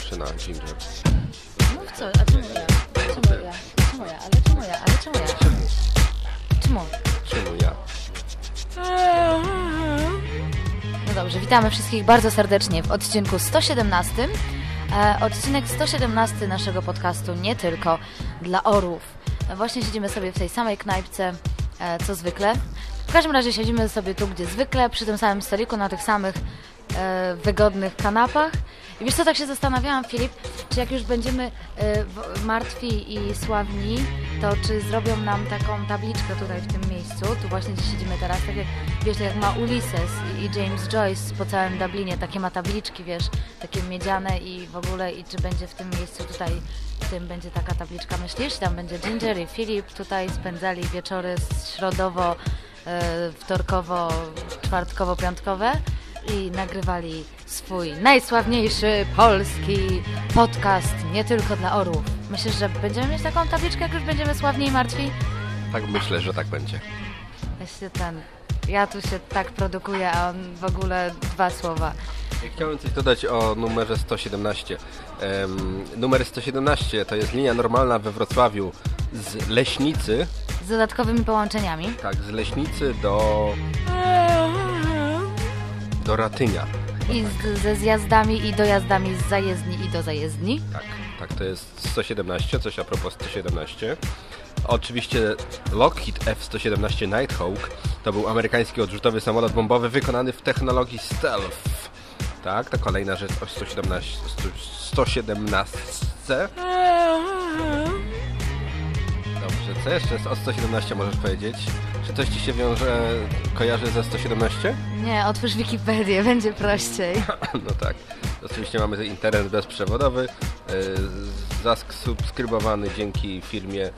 zaczyna Ginger? Mów co, a czemu ja? Czemu ja? Czemu ja? Ale czemu ja? Ale czemu ja? Czemu? Czemu ja? No dobrze, witamy wszystkich bardzo serdecznie w odcinku 117. E, odcinek 117 naszego podcastu nie tylko dla orłów. Właśnie siedzimy sobie w tej samej knajpce e, co zwykle. W każdym razie siedzimy sobie tu, gdzie zwykle, przy tym samym stoliku, na tych samych e, wygodnych kanapach. I wiesz co, tak się zastanawiałam, Filip, czy jak już będziemy w- martwi i sławni, to czy zrobią nam taką tabliczkę tutaj w tym miejscu, tu właśnie gdzie siedzimy teraz, tak jak, wiesz, jak ma Ulysses i, James Joyce po całym Dublinie, takie ma tabliczki, wiesz, takie miedziane i w ogóle, i czy będzie w tym miejscu tutaj, w tym będzie taka tabliczka, myślisz? Tam będzie Ginger i Filip tutaj spędzali wieczory środowo, e, wtorkowo, czwartkowo, piątkowe i nagrywali swój najsławniejszy polski podcast nie tylko dla orłów. Myślisz, że będziemy mieć taką tabliczkę, jak już będziemy sławni i martwi? Tak myślę, że tak będzie. Właśnie ten... Ja tu się tak produkuję, a on w ogóle dwa słowa. Chciałem coś dodać o numerze 117. Em, numer 117 to jest linia normalna we Wrocławiu z Leśnicy, Z dodatkowymi połączeniami. tak, z Leśnicy do, do Ratynia. I z, ze zjazdami i dojazdami z zajezdni i do zajezdni. Tak, tak, to jest 117, coś a propos 117. Oczywiście Lockheed F-117 Nighthawk to był amerykański odrzutowy samolot bombowy wykonany w technologii stealth. Tak, to kolejna rzecz o 117. 117. Co jeszcze o 117 możesz powiedzieć? Czy coś Ci się wiąże, kojarzy ze 117? Nie, otwórz Wikipedię, będzie prościej. No tak. Oczywiście mamy internet bezprzewodowy, e, zasubskrybowany dzięki firmie e,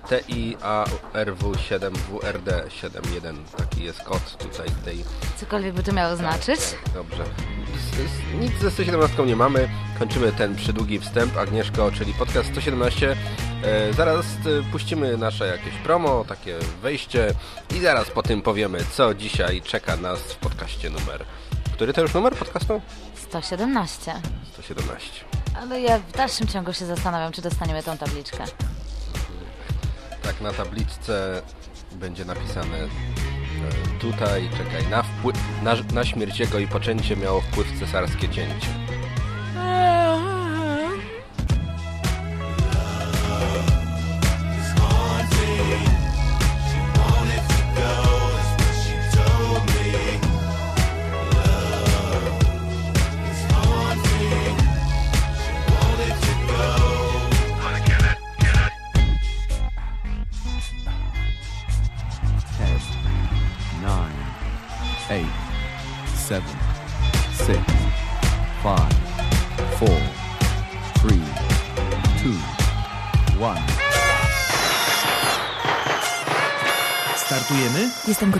TIARW7WRD71. Taki jest kod tutaj tej. Cokolwiek by to miało znaczyć. Tak, dobrze. Nic ze 117 nie mamy. Kończymy ten przydługi wstęp. Agnieszko, czyli podcast 117. E, zaraz e, puścimy nasze jakieś promo, takie wejście i zaraz po tym powiemy, co dzisiaj czeka nas w podcaście numer. Który to już numer podcastu? 117. 117. Ale ja w dalszym ciągu się zastanawiam, czy dostaniemy tą tabliczkę. Tak, na tabliczce będzie napisane e, tutaj, czekaj, na, wpływ, na, na śmierć jego i poczęcie miało wpływ cesarskie cięcie. ten,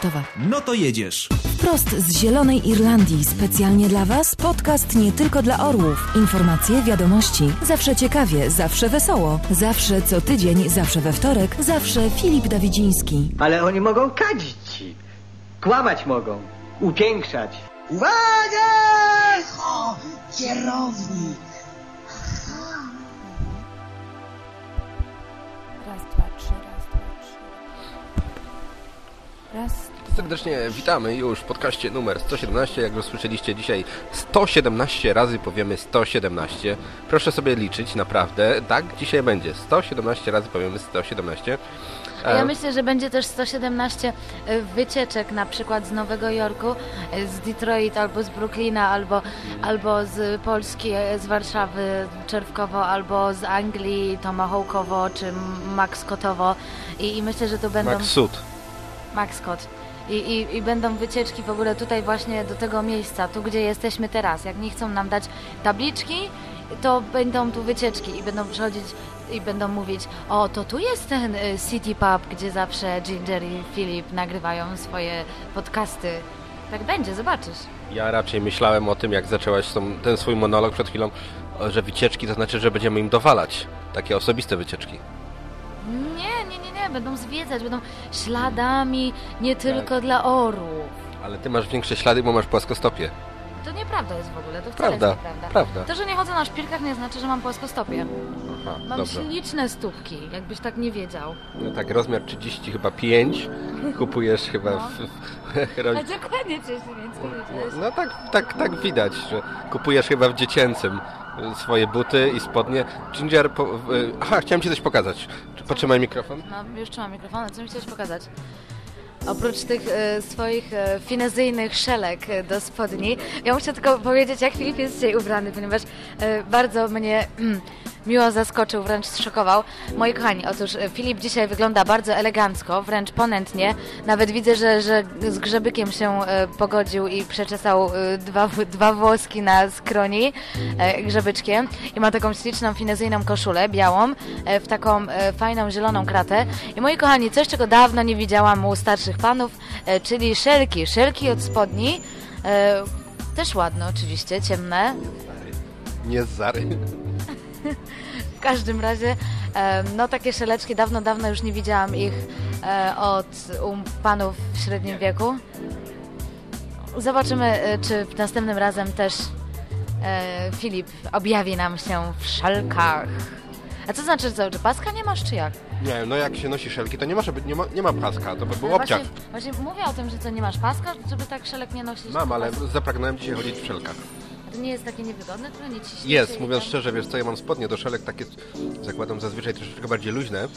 gotowa. No to jedziesz. Wprost z Zielonej Irlandii, specjalnie dla Was, podcast nie tylko dla orłów. Informacje, wiadomości, zawsze ciekawie, zawsze wesoło, zawsze co tydzień, zawsze we wtorek, zawsze Filip Dawidziński. Ale oni mogą kadzić ci. Kłamać mogą. Upiększać. Uwaga! O, kierownik! Raz, dwa, trzy, raz, dwa, trzy. Raz, Serdecznie witamy już w podcaście numer 117. Jak już słyszeliście dzisiaj 117 razy powiemy 117. Proszę sobie liczyć, naprawdę. Tak, dzisiaj będzie 117 razy powiemy 117. A ja E, myślę, że będzie też 117 wycieczek na przykład z Nowego Jorku, e, z Detroit albo z Brooklyna, albo, albo z Polski, e, z Warszawy Czerwkowo, albo z Anglii Tomahawkowo czy Maxcotowo I, i myślę, że to będą... Max Sud. Max Scott. I, i, I będą wycieczki w ogóle tutaj właśnie do tego miejsca, tu gdzie jesteśmy teraz. Jak nie chcą nam dać tabliczki, to będą tu wycieczki i będą przychodzić i będą mówić, o to tu jest ten y, City Pub, gdzie zawsze Ginger i Filip nagrywają swoje podcasty. Tak będzie, zobaczysz. Ja raczej myślałem o tym, jak zaczęłaś ten swój monolog przed chwilą, że wycieczki to znaczy, że będziemy im dowalać. Takie osobiste wycieczki. Nie, nie, nie, nie, będą zwiedzać, będą śladami nie tylko dla orłów. Ale ty masz większe ślady, bo masz płaskostopie. To nie nieprawda jest w ogóle, to wcale Prawda, jest nieprawda. prawda. To, że nie chodzę na szpilkach nie znaczy, że mam płaskostopie. Aha, Mam dobrze. śliczne stópki, jakbyś tak nie wiedział. No tak, rozmiar 30 chyba 5 kupujesz chyba No. w, w, A dokładnie coś więcej wiedziałeś. No tak, tak, tak widać, że kupujesz chyba w dziecięcym swoje buty i spodnie. Ginger, po, aha, chciałem Ci coś pokazać. Potrzymaj mikrofon. No, już trzymam mikrofon, ale co mi chciałeś pokazać? Oprócz tych e, swoich e, finezyjnych szelek e, do spodni, ja muszę tylko powiedzieć, jak Filip jest dzisiaj ubrany, ponieważ e, bardzo mnie mm, miło zaskoczył, wręcz zszokował. Moi kochani, otóż e, Filip dzisiaj wygląda bardzo elegancko, wręcz ponętnie. Nawet widzę, że, że z grzebykiem się e, pogodził i przeczesał e, dwa, dwa włoski na skroni grzebyczkiem. I ma taką śliczną, finezyjną koszulę, białą, w taką fajną, zieloną kratę. I moi kochani, coś, czego dawno nie widziałam u starszych panów, czyli szelki. Szelki od spodni. Też ładne oczywiście, ciemne. Nie Zary. W każdym razie, no takie szeleczki, dawno, dawno już nie widziałam ich e, od u panów w średnim wieku. Zobaczymy, e, czy następnym razem też e, Filip objawi nam się w szelkach. A co znaczy, co, czy paska nie masz, czy jak? Nie, no jak się nosi szelki, to nie, może być, nie, ma, nie ma paska, to by był Ale obciach. Właśnie, właśnie mówię o tym, że co, nie masz paska, żeby tak szelek nie nosić? Mam, ale zapragnąłem dzisiaj chodzić w szelkach. To nie jest takie niewygodne, to nie ciśnie Jest, mówiąc tak- szczerze, wiesz co, ja mam spodnie do szelek takie, zakładam zazwyczaj troszeczkę bardziej luźne,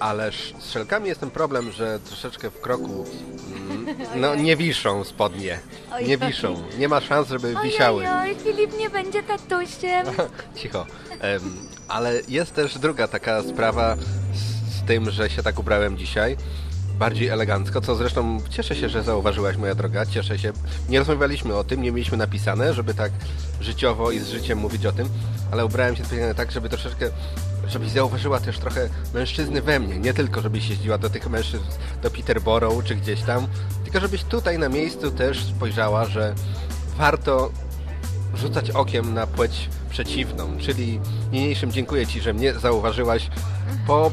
ale z szelkami jest ten problem, że troszeczkę w kroku mm, no, nie wiszą spodnie. Nie wiszą. Nie ma szans, żeby wisiały. Ojej, Filip nie będzie tatusiem. Cicho. Ale jest też druga taka sprawa z tym, że się tak ubrałem dzisiaj. Bardziej elegancko, co zresztą cieszę się, że zauważyłaś, moja droga. Cieszę się. Nie rozmawialiśmy o tym, nie mieliśmy napisane, żeby tak życiowo i z życiem mówić o tym, ale ubrałem się tak, żeby troszeczkę, żebyś zauważyła też trochę mężczyzny we mnie. Nie tylko, żebyś jeździła do tych mężczyzn, do Peterborough czy gdzieś tam, tylko żebyś tutaj na miejscu też spojrzała, że warto rzucać okiem na płeć przeciwną, czyli niniejszym dziękuję Ci, że mnie zauważyłaś po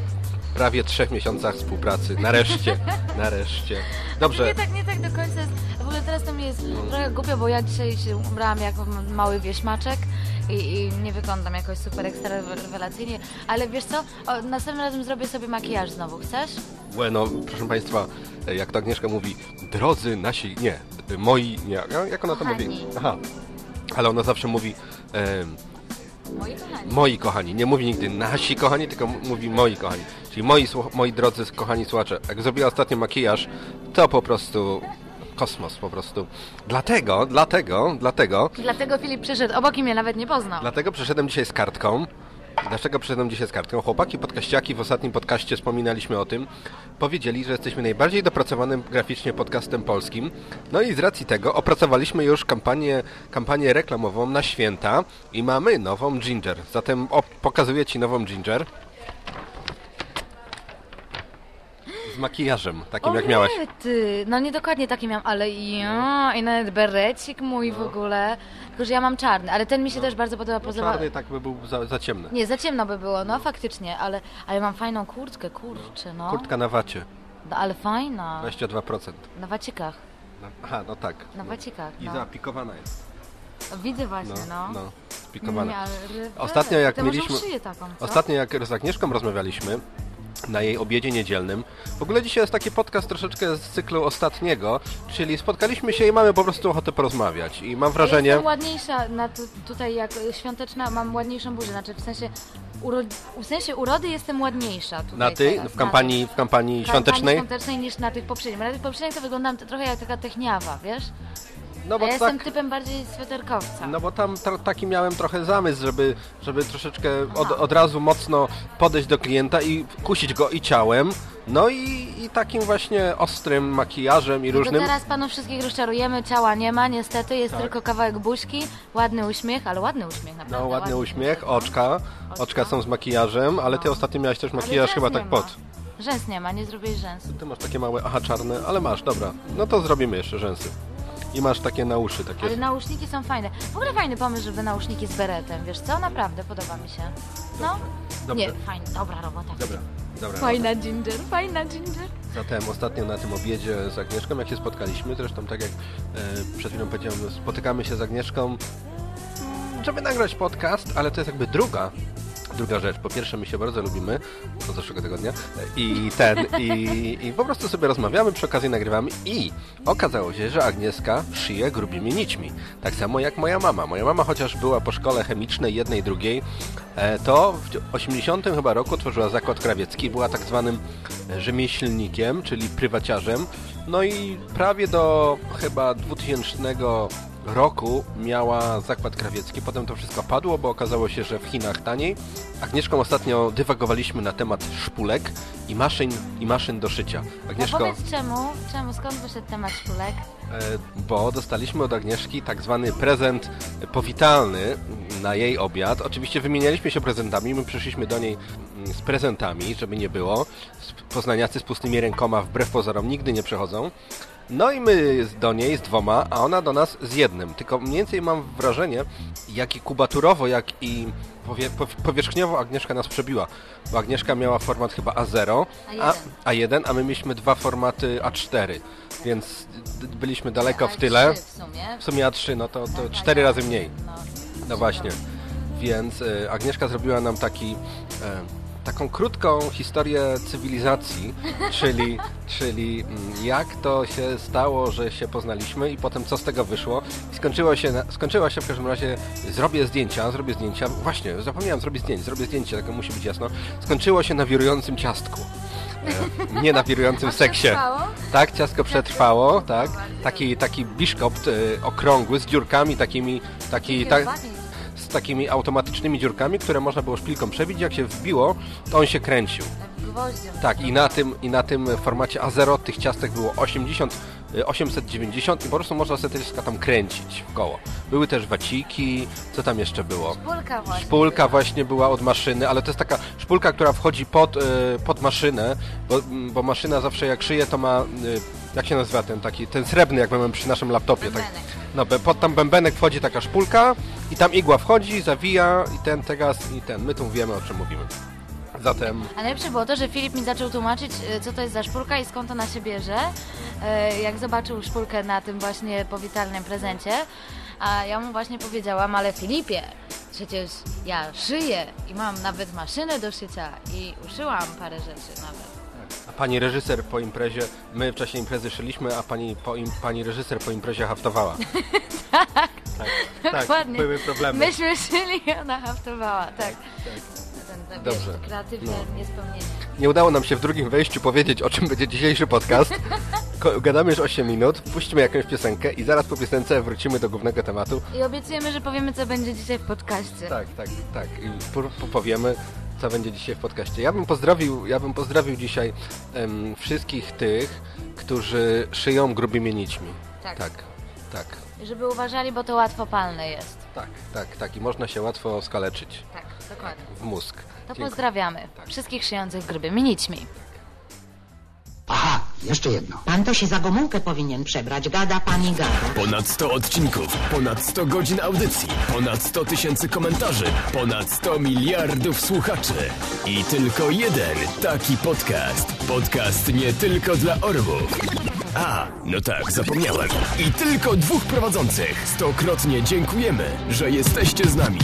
prawie trzech miesiącach współpracy. Nareszcie, nareszcie. Nie Dobrze, tak, nie tak do końca jest. W ogóle teraz to mi jest trochę głupio, bo ja dzisiaj się ubrałam jako m- mały wieśmaczek i, i nie wyglądam jakoś super ekstra rewelacyjnie, ale wiesz co, o, następnym razem zrobię sobie makijaż znowu, chcesz? bueno, proszę Państwa, jak to Agnieszka mówi, drodzy nasi, nie, moi, nie, jak ona to Kochani. mówi? Aha, ale ona zawsze mówi em, Moi kochani. moi kochani, nie mówi nigdy nasi kochani, tylko mówi moi kochani. Czyli moi, moi drodzy kochani słuchacze, jak zrobiła ostatnio makijaż, to po prostu kosmos po prostu. Dlatego, dlatego, dlatego, Dlatego Filip przyszedł obok i mnie nawet nie poznał. dlatego przyszedłem dzisiaj z kartką. Dlaczego przyszedłem dzisiaj z kartką? Chłopaki podkaściaki w ostatnim podcaście wspominaliśmy o tym. Powiedzieli, że jesteśmy najbardziej dopracowanym graficznie podcastem polskim. No i z racji tego opracowaliśmy już kampanię, kampanię reklamową na święta i mamy nową Ginger. Zatem o, pokazuję Ci nową Ginger. Z makijażem, takim jak miałaś. Ty, no nie dokładnie taki miałam, ale ja, i nawet berecik mój w ogóle. Tylko, że ja mam czarny, ale ten mi się też bardzo podoba. Poza... No. Czarny tak by był za, za ciemny. Nie, za ciemno by było, no faktycznie, ale, ale mam fajną kurtkę, kurczę, no. Kurtka na wacie, No, ale fajna. 22%. Na wacikach, Na- Aha, no tak. na wacikach, I no. zaapikowana jest. Widzę właśnie, No, no. no, spikowana. Ostatnio jak to mieliśmy- taką? Ostatnio jak z Agnieszką rozmawialiśmy na jej obiedzie niedzielnym, w ogóle dzisiaj jest taki podcast troszeczkę z cyklu ostatniego, czyli spotkaliśmy się i mamy po prostu ochotę porozmawiać i mam wrażenie... Jestem ładniejsza na tu, tutaj jak świąteczna, mam ładniejszą buzię, znaczy w sensie, uro, w sensie urody jestem ładniejsza tutaj Na ty, teraz, w kampanii, w kampanii w świątecznej? kampanii świątecznej niż na tych poprzednich. Na tych poprzednich to wyglądam trochę jak taka techniawa, wiesz? No bo ja tak, jestem typem bardziej sweterkowca. no bo tam taki miałem trochę zamysł, żeby, żeby troszeczkę od, od razu mocno podejść do klienta i kusić go i ciałem, no i, i takim właśnie ostrym makijażem i Tylko różnym... teraz panów wszystkich rozczarujemy, ciała nie ma, niestety, jest Tak. tylko kawałek buźki, ładny uśmiech, ale ładny uśmiech naprawdę. No, ładny uśmiech, oczka. Oczka są z makijażem, ale ty No. ostatnio miałeś też Ale makijaż rzęs chyba nie tak ma. pod. Rzęs nie ma, nie zrobię rzęs. Ty masz takie małe, aha, czarne, ale masz, dobra. No to zrobimy jeszcze rzęsy. I masz takie na uszy, takie... Ale nauszniki są fajne. W ogóle fajny pomysł, żeby nauszniki z beretem, wiesz co? Naprawdę, podoba mi się. No? Dobrze. Nie, fajnie, dobra robota. Dobra. Dobra, Fajna ginger, fajna ginger. Zatem ostatnio na tym obiedzie z Agnieszką, jak się spotkaliśmy, zresztą tak jak e, przed chwilą powiedziałem, spotykamy się z Agnieszką, żeby nagrać podcast, ale to jest jakby druga druga rzecz. Po pierwsze, my się bardzo lubimy od zeszłego tygodnia i ten, i, i po prostu sobie rozmawiamy, przy okazji nagrywamy i okazało się, że Agnieszka szyje grubimi nićmi. Tak samo jak moja mama. Moja mama chociaż była po szkole chemicznej jednej, drugiej, e, to w 80 chyba roku tworzyła zakład krawiecki, była tak zwanym rzemieślnikiem, czyli prywaciarzem. No i prawie do chyba 2000 roku miała zakład krawiecki. Potem to wszystko padło, bo okazało się, że w Chinach taniej. Agnieszką ostatnio dywagowaliśmy na temat szpulek i maszyn, i maszyn do szycia. Agnieszko, No powiedz czemu, czemu, skąd wyszedł temat szpulek? e, bo dostaliśmy od Agnieszki tak zwany prezent powitalny na jej obiad. Oczywiście wymienialiśmy się prezentami, my przyszliśmy do niej z prezentami, żeby nie było. Poznaniacy z pustymi rękoma wbrew pozorom nigdy nie przechodzą. No i my do niej z dwoma, a ona do nas z jednym. Tylko mniej więcej mam wrażenie, jak i kubaturowo, jak i powie, powierzchniowo Agnieszka nas przebiła. Bo Agnieszka miała format chyba A0, a, A1, a my mieliśmy dwa formaty A4. Więc byliśmy daleko w tyle. W sumie. W sumie A3, no to, to cztery razy mniej. No właśnie. Więc y, Agnieszka zrobiła nam taki, y, taką krótką historię cywilizacji, czyli, czyli mm, jak to się stało, że się poznaliśmy i potem co z tego wyszło. I skończyło się, na, skończyła się w każdym razie, zrobię zdjęcia, zrobię zdjęcia, właśnie, zapomniałem, zrobię zdjęcie, zrobię zdjęcie, tak musi być jasno. Skończyło się na wirującym ciastku. E, nie na wirującym seksie. przetrwało? Tak, ciastko przetrwało, tak. Taki, taki biszkopt e, okrągły z dziurkami takimi, taki, tak, takimi automatycznymi dziurkami, które można było szpilką przebić. Jak się wbiło, to on się kręcił. Gwoździem. Tak, i na tym, i na tym formacie A0 tych ciastek było 80, y, 890 i po prostu można sobie też tam kręcić w koło. Były też waciki, co tam jeszcze było? Szpulka właśnie. Szpulka właśnie była od maszyny, ale to jest taka szpulka, która wchodzi pod, y, pod maszynę, bo, bo maszyna zawsze jak szyje, to ma, y, jak się nazywa ten taki, ten srebrny, jak mamy przy naszym laptopie. Tak. No, pod tam bębenek wchodzi taka szpulka i tam igła wchodzi, zawija i ten teraz i ten. My tu wiemy, o czym mówimy. Zatem... A najlepsze było to, że Filip mi zaczął tłumaczyć, y, co to jest za szpulka i skąd ona się bierze. Y, Jak zobaczył szpulkę na tym właśnie powitalnym prezencie, a ja mu właśnie powiedziałam, ale Filipie, przecież ja szyję i mam nawet maszynę do szycia i uszyłam parę rzeczy nawet. A pani reżyser po imprezie, my w czasie imprezy szyliśmy, a pani, po im, pani reżyser po imprezie haftowała. tak, tak, Dokładnie. były problemy. Myśmy szyli i ona haftowała, tak. Ten, ten, Dobrze. Kreatywne No. niespełnienie. Nie udało nam się w drugim wejściu powiedzieć, o czym będzie dzisiejszy podcast. Gadamy już 8 minut, puśćmy jakąś piosenkę i zaraz po piosence wrócimy do głównego tematu. I obiecujemy, że powiemy, co będzie dzisiaj w podcaście. Tak, tak, tak. I po, po, powiemy, co będzie dzisiaj w podcaście. Ja bym pozdrowił, ja bym pozdrowił dzisiaj em, wszystkich tych, którzy szyją grubymi nićmi. Tak. tak. tak. Żeby uważali, bo to łatwopalne jest. Tak, tak, tak. I można się łatwo skaleczyć Tak, dokładnie. w mózg. To Dziękuję. pozdrawiamy Tak. wszystkich szyjących grubymi nićmi. Aha, jeszcze jedno. Pan to się za Gomułkę powinien przebrać, gada pani gada. Ponad 100 odcinków, ponad 100 godzin audycji, ponad 100 tysięcy komentarzy, ponad 100 miliardów słuchaczy. I tylko jeden taki podcast. Podcast nie tylko dla orłów. A, no tak, zapomniałem. I tylko dwóch prowadzących. Stokrotnie dziękujemy, że jesteście z nami.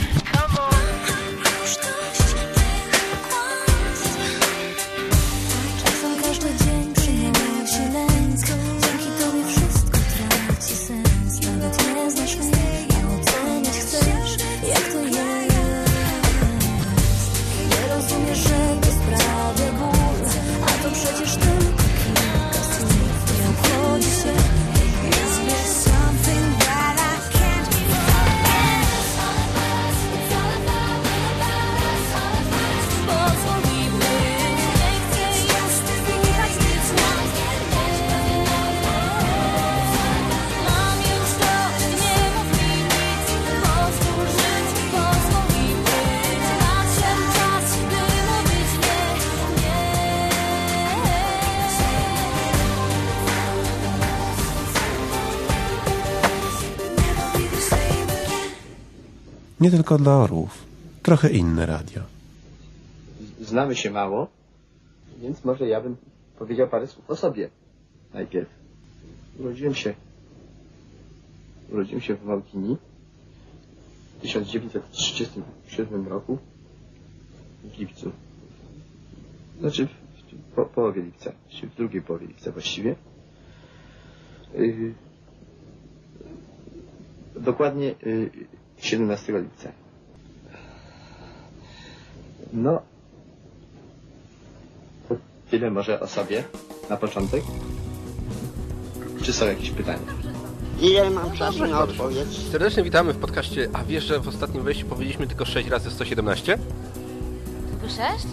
Nie tylko dla orłów. Trochę inne radio. znamy się mało, Więc może ja bym powiedział parę słów o sobie najpierw. Urodziłem się urodziłem się w Małkini w 1937 roku w lipcu. Znaczy w, po, połowie lipca, czy w drugiej połowie lipca właściwie. Yy, dokładnie yy, 17 lipca. No, tyle może o sobie na początek. Czy są jakieś pytania? Ile mam czasu na odpowiedź? Serdecznie witamy w podcaście. A wiesz, że w ostatnim wejściu powiedzieliśmy tylko 6 razy 117? Tylko 6?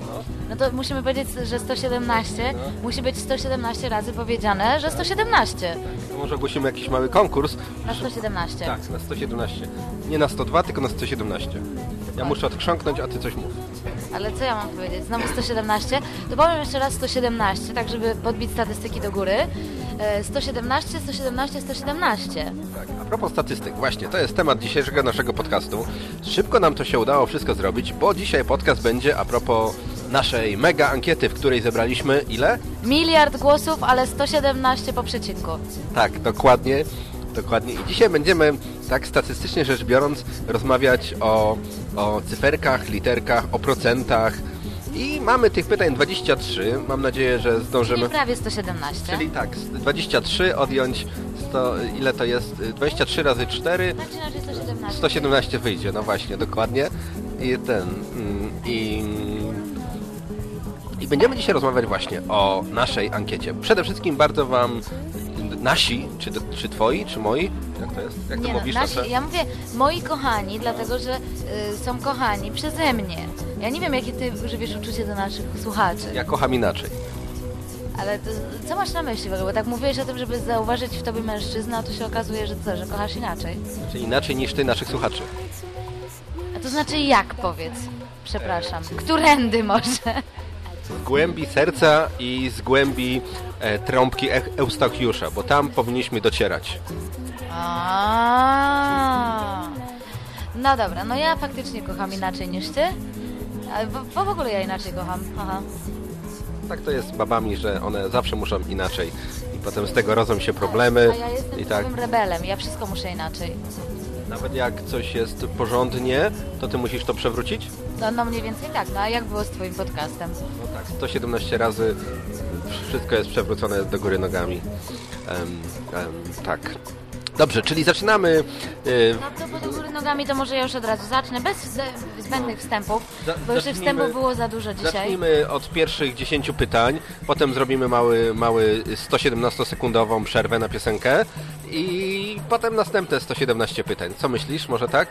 No to musimy powiedzieć, że 117 musi być 117 razy powiedziane, że 117 To może ogłosimy jakiś mały konkurs. na 117. Tak, na 117. Nie na 102, tylko na 117. Ja muszę odkrząknąć, a ty coś mów. Ale co ja mam powiedzieć? Znowu 117? To powiem jeszcze raz 117, tak żeby podbić statystyki do góry. E, 117, 117, 117. Tak, a propos statystyk, właśnie, to jest temat dzisiejszego naszego podcastu. Szybko nam to się udało wszystko zrobić, bo dzisiaj podcast będzie a propos naszej mega ankiety, w której zebraliśmy ile? Miliard głosów, ale 117 po przecinku. Tak, dokładnie, dokładnie. I dzisiaj będziemy, tak statystycznie rzecz biorąc, rozmawiać o, o cyferkach, literkach, o procentach. I mamy tych pytań 23. Mam nadzieję, że zdążymy. Czyli prawie 117. Czyli tak, z 23 odjąć 100, ile to jest? 23 razy 4, Tak czy inaczej 117. 117 wyjdzie, no właśnie, dokładnie. I ten, mm, i, i będziemy dzisiaj rozmawiać właśnie o naszej ankiecie. Przede wszystkim bardzo Wam, nasi, czy, czy Twoi, czy moi, jak to jest? Jak to Nie no, mówisz? nasi, nasze? ja mówię moi kochani, dlatego że y, są kochani przeze mnie. Ja nie wiem, jakie ty żywisz uczucie do naszych słuchaczy. Ja kocham inaczej. Ale to, co masz na myśli w ogóle? Bo tak mówiłeś o tym, żeby zauważyć w tobie mężczyznę, a tu się okazuje, że co, że kochasz inaczej. Znaczy inaczej niż Ty naszych słuchaczy. A to znaczy jak, powiedz? Przepraszam. Którędy może? Z głębi serca i z głębi e, trąbki e Eustachiusza, bo tam powinniśmy docierać. A. No dobra, no ja faktycznie kocham inaczej niż ty. Bo, bo w ogóle ja inaczej kocham. Aha. Tak to jest z babami, że one zawsze muszą inaczej. I potem z tego rodzą się problemy. A ja jestem I tak, rebelem, ja wszystko muszę inaczej. Nawet jak coś jest porządnie, to ty musisz to przewrócić? No, no mniej więcej tak, no a jak było z twoim podcastem? No tak, 117 razy wszystko jest przewrócone do góry nogami. Em, em, tak. Dobrze, czyli zaczynamy. y, No po do góry nogami to może ja już od razu zacznę, bez zbędnych wstępów, Za- bo jeszcze zacznijmy- wstępów było za dużo dzisiaj. Zacznijmy od pierwszych 10 pytań, potem zrobimy mały, mały 117-sekundową przerwę na piosenkę i potem następne 117 pytań. Co myślisz? Może tak?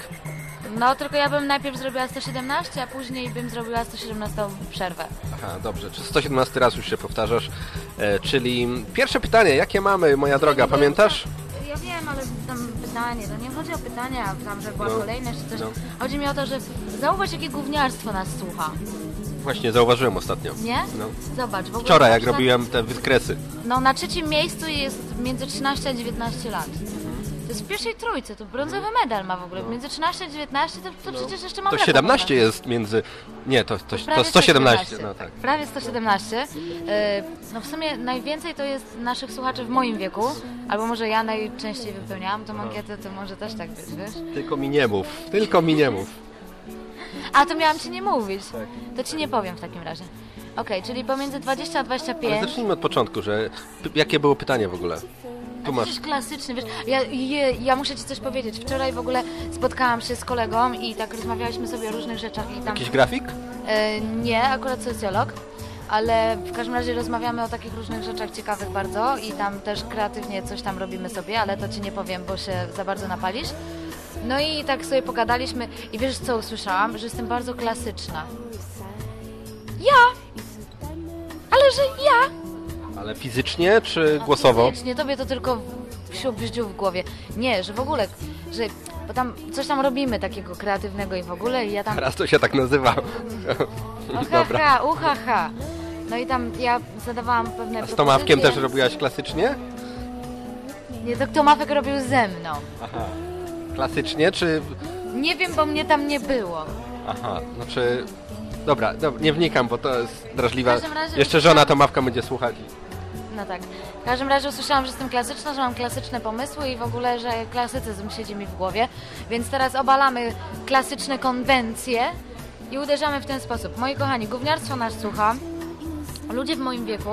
No tylko ja bym najpierw zrobiła 117, a później bym zrobiła 117 przerwę. Aha, dobrze. Czy 117 raz już się powtarzasz? E, czyli pierwsze pytanie, jakie mamy, moja droga, pamiętasz? Ja wiem, ale tam pytanie, to nie chodzi o pytania, tam, że była No, kolejność czy coś. no. Chodzi mi o to, że zauważ, jakie gówniarstwo nas słucha, Właśnie, zauważyłem ostatnio. nie? No. Zobacz, w ogóle Wczoraj, na jak przykład- robiłem te wykresy. No na trzecim miejscu jest między 13 a 19 lat. W pierwszej trójce, to brązowy medal ma w ogóle. Między 13 a 19 to, to przecież jeszcze mam To lepszą 17 formę. jest między... Nie, to, to, to Prawie 117. No tak. Prawie 117. Yy, No w sumie najwięcej to jest naszych słuchaczy w moim wieku, albo może ja najczęściej wypełniałam tą ankietę, to może też tak być, wiesz? Tylko mi nie mów. Tylko mi nie mów. A to miałam ci nie mówić. Tak. To ci nie powiem w takim razie. Okej, czyli pomiędzy 20 a Ale 25. zacznijmy od początku, że p- jakie było pytanie w ogóle? Masz. Przecież klasyczny, wiesz, ja, je, ja muszę ci coś powiedzieć. Wczoraj w ogóle spotkałam się z kolegą i tak rozmawialiśmy sobie o różnych rzeczach i tam... Jakiś grafik? E, nie, akurat socjolog, ale w każdym razie rozmawiamy o takich różnych rzeczach ciekawych bardzo i tam też kreatywnie coś tam robimy sobie, ale to ci nie powiem, bo się za bardzo napalisz. No i tak sobie pogadaliśmy i wiesz co usłyszałam? Że jestem bardzo klasyczna. Ja! Ale że ja! Ale fizycznie czy głosowo? Nie, tobie to tylko wsiup bździu w głowie. Nie, że w ogóle, że... Bo tam coś tam robimy takiego kreatywnego i w ogóle i ja tam... Teraz to się tak nazywa. Dobra. Ohaha, uhaha. No i tam ja zadawałam pewne A z Tomawkiem też robiłaś klasycznie? Nie, to Tomawek robił ze mną. Aha. Klasycznie czy... Nie wiem, bo mnie tam nie było. Aha, znaczy... Dobra, dobra, nie wnikam, bo to jest każdym razie- Jeszcze żona Tomawka będzie słuchać. No tak. W każdym razie usłyszałam, że jestem klasyczna, że mam klasyczne pomysły i w ogóle, że klasycyzm siedzi mi w głowie. Więc teraz obalamy klasyczne konwencje i uderzamy w ten sposób. Moi kochani, gówniarstwo nas słucha. Ludzie w moim wieku,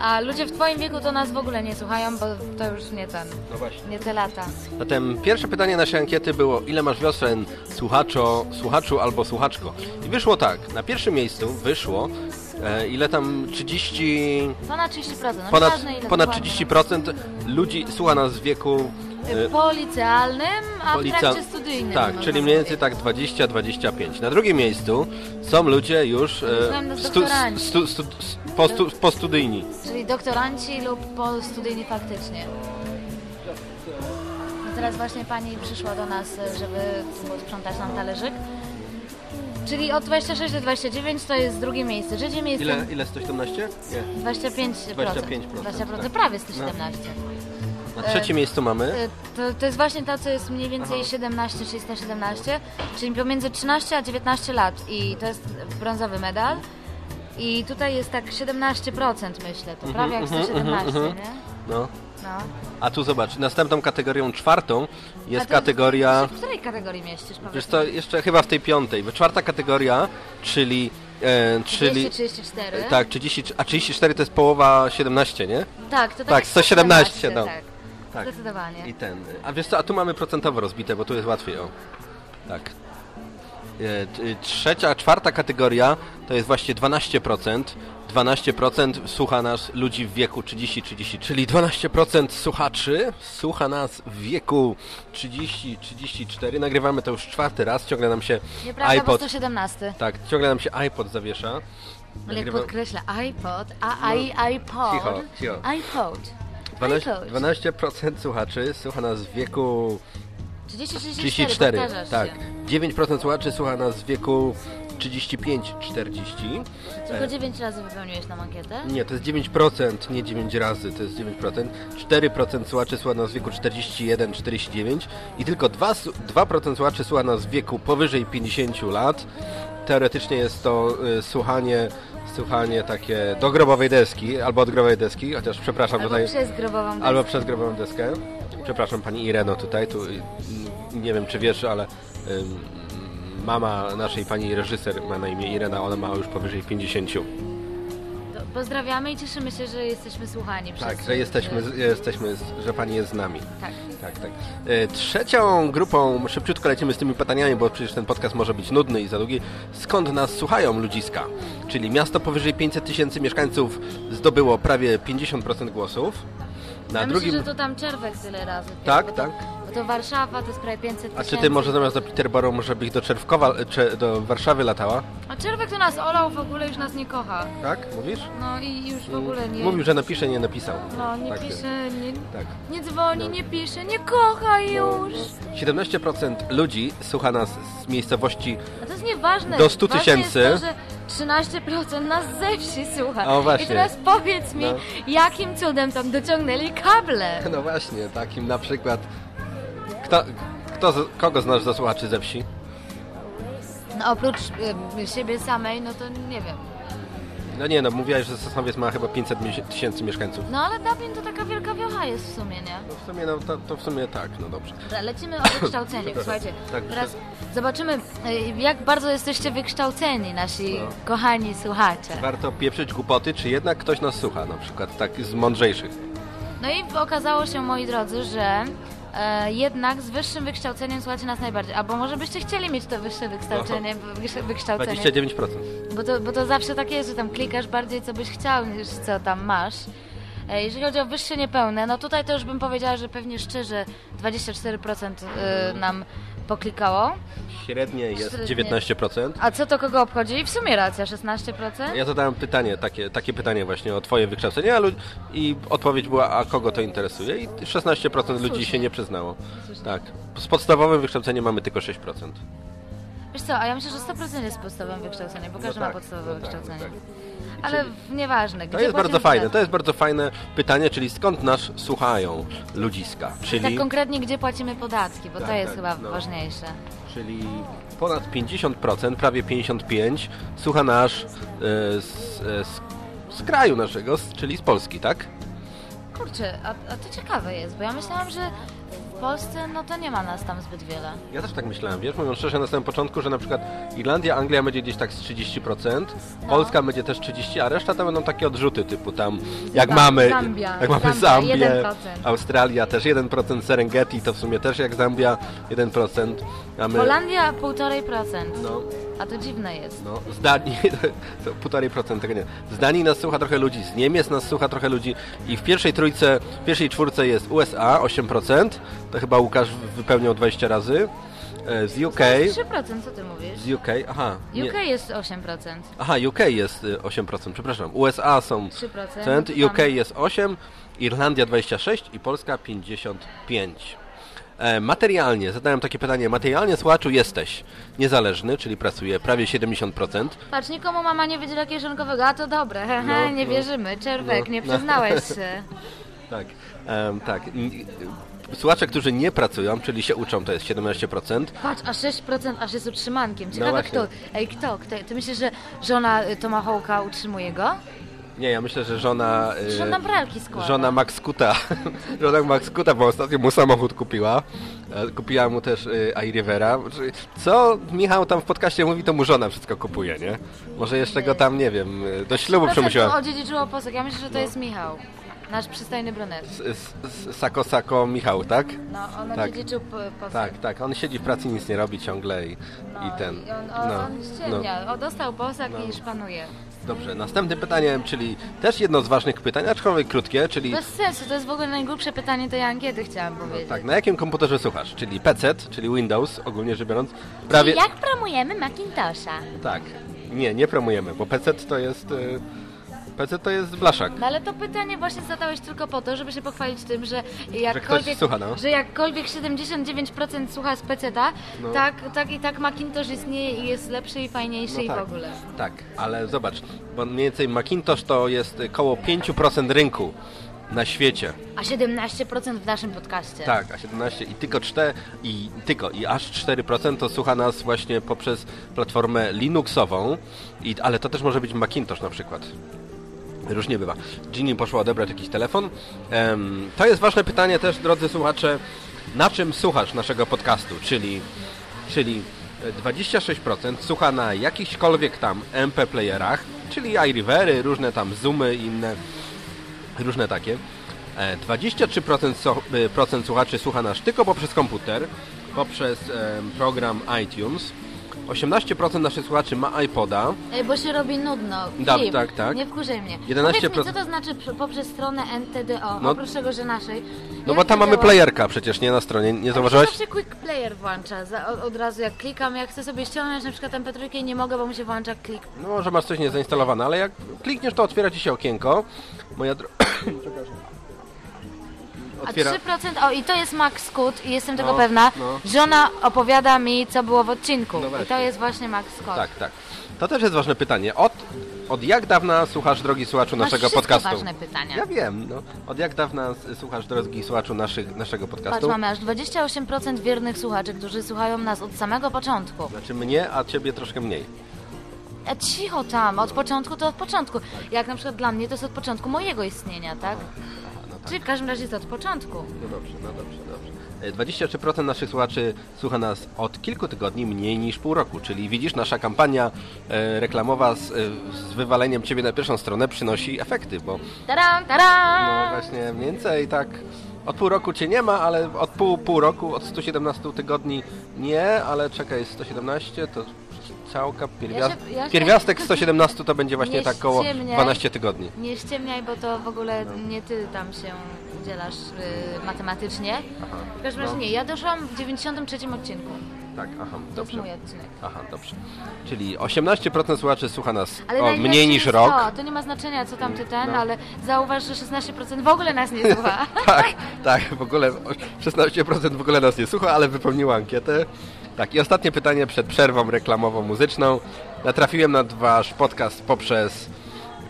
a ludzie w twoim wieku to nas w ogóle nie słuchają, bo to już nie ten, No właśnie. nie te lata. Zatem pierwsze pytanie naszej ankiety było, ile masz wiosen słuchaczo, słuchaczu albo słuchaczko? I wyszło tak, na pierwszym miejscu wyszło, e, ile tam 30... Ponad 30%, no Ponad, ile ponad dokładnie. 30% ludzi słucha nas w wieku... e, Po licealnym, a w Policja- trakcie studyjnym. Tak, można czyli mniej więcej tak 20-25. Na drugim miejscu są ludzie już e, stu, stu, stu, stu, postu, postudyjni. Czyli doktoranci lub postudyjni faktycznie. No teraz właśnie pani przyszła do nas, żeby sprzątać nam talerzyk. Czyli od 26 do 29 to jest drugie miejsce. Trzecie miejsce Ile, ile 117? Nie. 25%. 25%, 20%, tak. prawie 117. Na trzecim miejscu mamy... E, To, to jest właśnie to, co jest mniej więcej 17, czyli 117, czyli pomiędzy 13 a 19 lat i to jest brązowy medal. I tutaj jest tak 17% myślę, to prawie jak mhm, 117, mhm, nie? No. No. A tu zobacz, następną kategorią czwartą jest to kategoria... W której kategorii mieścisz? Wiesz co, jeszcze chyba w tej piątej. Bo Czwarta kategoria, czyli... E, czyli 234. tak, 30, a 34 to jest połowa 17, nie? Tak, to tak, Tak, jak 117, no. tak. Tak. Zdecydowanie. I ten. A wiesz co, a tu mamy procentowo rozbite, bo tu jest łatwiej, o. Tak. E, y, Trzecia, czwarta kategoria to jest właśnie 12%. 12% słucha nas ludzi w wieku 30-30, czyli 12% słuchaczy słucha nas w wieku 30-34. Nagrywamy to już czwarty raz, ciągle nam się Nieprawda, bo iPod... 117. Tak, ciągle nam się iPod zawiesza. Ale jak podkreśla iPod, a i iPod. Cicho, cicho. iPod. 12%, iPod. 12% słuchaczy słucha nas w wieku 30-34, 34, powtarzasz tak. się. 9% słuchaczy słucha nas w wieku 35-40. Tylko 9 razy wypełniłeś nam ankietę? Nie, to jest 9%, nie 9 razy, to jest 9%. 4% słuchaczy słucha nas w wieku 41-49 i tylko 2, su- 2% słuchaczy słucha nas w wieku powyżej 50 lat. Teoretycznie jest to y, słuchanie, słuchanie takie do grobowej deski albo od grobowej deski, chociaż przepraszam Albo tutaj. przez. Albo przez grobową deskę. Przepraszam pani Ireno tutaj, tu nie wiem czy wiesz, ale mama naszej pani reżyser ma na imię Irena, ona ma już powyżej 50. To Pozdrawiamy i cieszymy się, że jesteśmy słuchani. Tak, przez- że jesteśmy, jesteśmy, że pani jest z nami. Tak. Tak, tak. E, Trzecią grupą, szybciutko lecimy z tymi pytaniami, bo przecież ten podcast może być nudny i za długi. Skąd nas słuchają ludziska? Czyli miasto powyżej 500 tysięcy mieszkańców zdobyło prawie 50% głosów. Na ja drugim... myślę, że to tam czerwek tyle razy. Tak, to, tak. To Warszawa to jest prawie 500 A tysięcy. czy ty może zamiast do Peterborough może byś do Czerwkowa, cze, do Warszawy latała? A czerwek to nas olał, w ogóle już nas nie kocha. Tak? Mówisz? No i już w ogóle nie... Mówił, że napisze, nie napisał. No, nie Tak pisze, nie, Tak. nie dzwoni, No. nie pisze, nie kocha już. 17% ludzi słucha nas z miejscowości A to jest nieważne. Do 100 Ważne tysięcy. Jest to, że 13% nas ze wsi słucha. O, właśnie. I teraz powiedz mi, No. jakim cudem tam dociągnęli kable? No właśnie, takim na przykład. Kto, kto, kogo znasz za słuchaczy ze wsi? No oprócz y, siebie samej, no to nie wiem. No nie, no mówiłaś, że Sosnowiec ma chyba 500 mie- tysięcy mieszkańców. No ale Dublin to taka wielka wiocha jest w sumie, nie? No w sumie, no to, to w sumie tak, no dobrze. Lecimy o wykształceniu. Słuchajcie, Tak, teraz zobaczymy, y, jak bardzo jesteście wykształceni, nasi kochani słuchacze. Warto pieprzyć głupoty, czy jednak ktoś nas słucha, na przykład tak z mądrzejszych. No i okazało się, moi drodzy, że e, jednak z wyższym wykształceniem słuchacie nas najbardziej. Albo może byście chcieli mieć to wyższe wykształcenie, wyższe wykształcenie. 29%. Bo to, bo to zawsze tak jest, że tam klikasz bardziej co byś chciał niż co tam masz. E, Jeżeli chodzi o wyższe niepełne, no tutaj to już bym powiedziała, że pewnie szczerze 24% y, nam poklikało. Średnie jest Średnie. 19%. A co to kogo obchodzi? W sumie racja, 16%? Ja zadałem pytanie, takie, takie pytanie właśnie o twoje wykształcenie, a i odpowiedź była, a kogo to interesuje? I 16% ludzi Słusznie. się nie przyznało. Tak. Z podstawowym wykształceniem mamy tylko 6%. Wiesz co, a ja myślę, że 100% jest podstawowym wykształceniem, bo każdy ma tak, podstawowe no tak, wykształcenie. no Ale w- nieważne. Gdzie To jest bardzo fajne, to jest bardzo fajne pytanie, czyli skąd nas słuchają ludziska, czyli... Tak konkretnie, gdzie płacimy podatki, bo Tak, to jest tak, chyba no. ważniejsze. Czyli ponad 50%, prawie 55% słucha nas e, z, e, z, z kraju naszego, czyli z Polski, tak? Kurczę, a, a to ciekawe jest, bo ja myślałam, że w Polsce no to nie ma nas tam zbyt wiele. Ja też tak myślałem, wiesz, mówiąc szczerze na samym początku, że na przykład Irlandia, Anglia będzie gdzieś tak z 30%, No. Polska będzie też 30%, a reszta to będą takie odrzuty typu tam, jak Zam- mamy, Zambia, jak mamy Zambia, Zambię, 1%. Australia też 1%, Serengeti to w sumie też jak Zambia 1%, mamy... Holandia 1,5%. No. A to dziwne jest. No, z Danii, to półtorej procent tego nie. Z Danii nas słucha trochę ludzi, z Niemiec nas słucha trochę ludzi i w pierwszej trójce, w pierwszej czwórce jest USA 8%, to chyba Łukasz wypełniał 20 razy, e, z UK, 3%, co ty mówisz? z UK, aha, nie, UK jest 8%. aha, UK jest y, 8%, przepraszam, USA są 3%, cent, UK jest 8, Irlandia 26 i Polska 55. E, materialnie, zadałem takie pytanie, materialnie słuchaczu jesteś niezależny, czyli pracuje prawie 70%, Patrz, nikomu mama nie wydziela kieszonkowego, a to dobre, No, nie no. wierzymy. Czerwek, No, nie przyznałeś się. Tak, em, tak. N- Słuchacze, którzy nie pracują, czyli się uczą, to jest 17%. Patrz, a 6% aż jest utrzymankiem. Ciekawe No kto. Ej, kto? kto? Ty myślisz, że żona Tomahawka utrzymuje go? Nie, ja myślę, że żona... y, Żona pralki składa. Żona Max Kuta. żona Max Kuta, bo ostatnio mu samochód kupiła. E, Kupiła mu też y, iRivera. Czy- Co Michał tam w podcaście mówi, to mu żona wszystko kupuje, nie? Może jeszcze go tam, nie wiem, y, do ślubu Proszę, przymusiła. to odziedziczyło posag. Ja myślę, że to jest Michał. Nasz przystojny brunet. S- s- s- Sako Sako Michał, tak? No, on Tak. po-. Tak, tak. On siedzi w pracy, nic nie robi ciągle i, i ten. I on, on, no, on ściemnia. O, dostał posag i szpanuje. Dobrze, następne pytanie, czyli też jedno z ważnych pytań, aczkolwiek krótkie, czyli Bez sensu, to jest w ogóle najgłupsze pytanie tej ankiety, chciałam powiedzieć. tak, na jakim komputerze słuchasz? Czyli PC, czyli Windows, ogólnie rzecz biorąc. Prawie Jak promujemy Macintosha? tak. Nie, nie promujemy, bo PC to jest y, PC to jest blaszak. No ale to pytanie właśnie zadałeś tylko po to, żeby się pochwalić tym, że jakkolwiek, słucha, no. że jakkolwiek 79% słucha z PC-ta, No. tak, tak i tak Macintosh istnieje i jest lepszy i fajniejszy No i tak. w ogóle. Tak, ale zobacz, bo mniej więcej Macintosh to jest koło 5% rynku na świecie. A 17% w naszym podcaście. Tak, a 17 i tylko 4 i tylko i aż 4% to słucha nas właśnie poprzez platformę Linuxową, i, ale to też może być Macintosh na przykład. Różnie bywa. Ginny poszła odebrać jakiś telefon. Em, to jest ważne pytanie też, drodzy słuchacze, na czym słuchasz naszego podcastu, czyli, czyli e, 26% słucha na jakichśkolwiek tam MP playerach, czyli iRivery, różne tam Zoomy i inne różne takie. E, 23% so- y, procent słuchaczy słucha nas tylko poprzez komputer, poprzez program iTunes. 18% naszych słuchaczy ma iPoda. Ej, bo się robi nudno. Da- tak, tak. Nie wkurzaj mnie. 11%. Powiedz mi, co to znaczy pr- poprzez stronę NTDO, No- oprócz tego, że naszej. No bo tam mamy działa? playerka przecież, nie na stronie, nie mi zauważyłeś? się zawsze quick player włącza za, od, od razu jak klikam, jak chcę sobie ściągnąć na przykład MP3 i nie mogę, bo mu się włącza klik. No może masz coś niezainstalowane, ale jak klikniesz, to otwiera Ci się okienko. Moja dro... A Otwiera... 3%, o i to jest Max Scott i jestem tego No, pewna. no. Żona opowiada mi, co było w odcinku. No I to jest właśnie Max Scott. Tak, tak. To też jest ważne pytanie. Od, od jak dawna słuchasz, drogi słuchaczu, Masz naszego podcastu? ważne pytania. Ja wiem, no. Od jak dawna słuchasz, drogi słuchaczu, naszych, naszego Patrz, podcastu? mamy aż 28% wiernych słuchaczy, którzy słuchają nas od samego początku. Znaczy mnie, a ciebie troszkę mniej. E, cicho tam, od początku to od początku. Jak na przykład dla mnie to jest od początku mojego istnienia, tak? Czyli w każdym razie jest od początku. No dobrze, no dobrze, dobrze. E, 23% naszych słuchaczy słucha nas od kilku tygodni mniej niż pół roku, czyli widzisz, nasza kampania e, reklamowa z, e, z wywaleniem Ciebie na pierwszą stronę przynosi efekty, bo Taram, taram! no właśnie mniej więcej tak od pół roku Cię nie ma, ale od pół, pół roku, od 117 tygodni nie, ale czekaj, 117 to całka, pierwiast... Ja się- ja się- pierwiastek 117 to będzie właśnie Nie tak koło ściemniaj. 12 tygodni. Nie ściemniaj, bo to w ogóle nie ty tam się udzielasz y, matematycznie. W każdym razie no. nie, ja doszłam w 93 odcinku. Tak, aha, To jest dobrze. mój odcinek. Aha, dobrze. Czyli 18% słuchaczy słucha nas Ale o mniej niż jest rok. To, to nie ma znaczenia, co tam ty ten, No. ale zauważ, że 16% w ogóle nas nie słucha. Tak, tak, w ogóle 16% w ogóle nas nie słucha, ale wypełniła ankietę. Tak, i ostatnie pytanie przed przerwą reklamową muzyczną. Natrafiłem na wasz podcast poprzez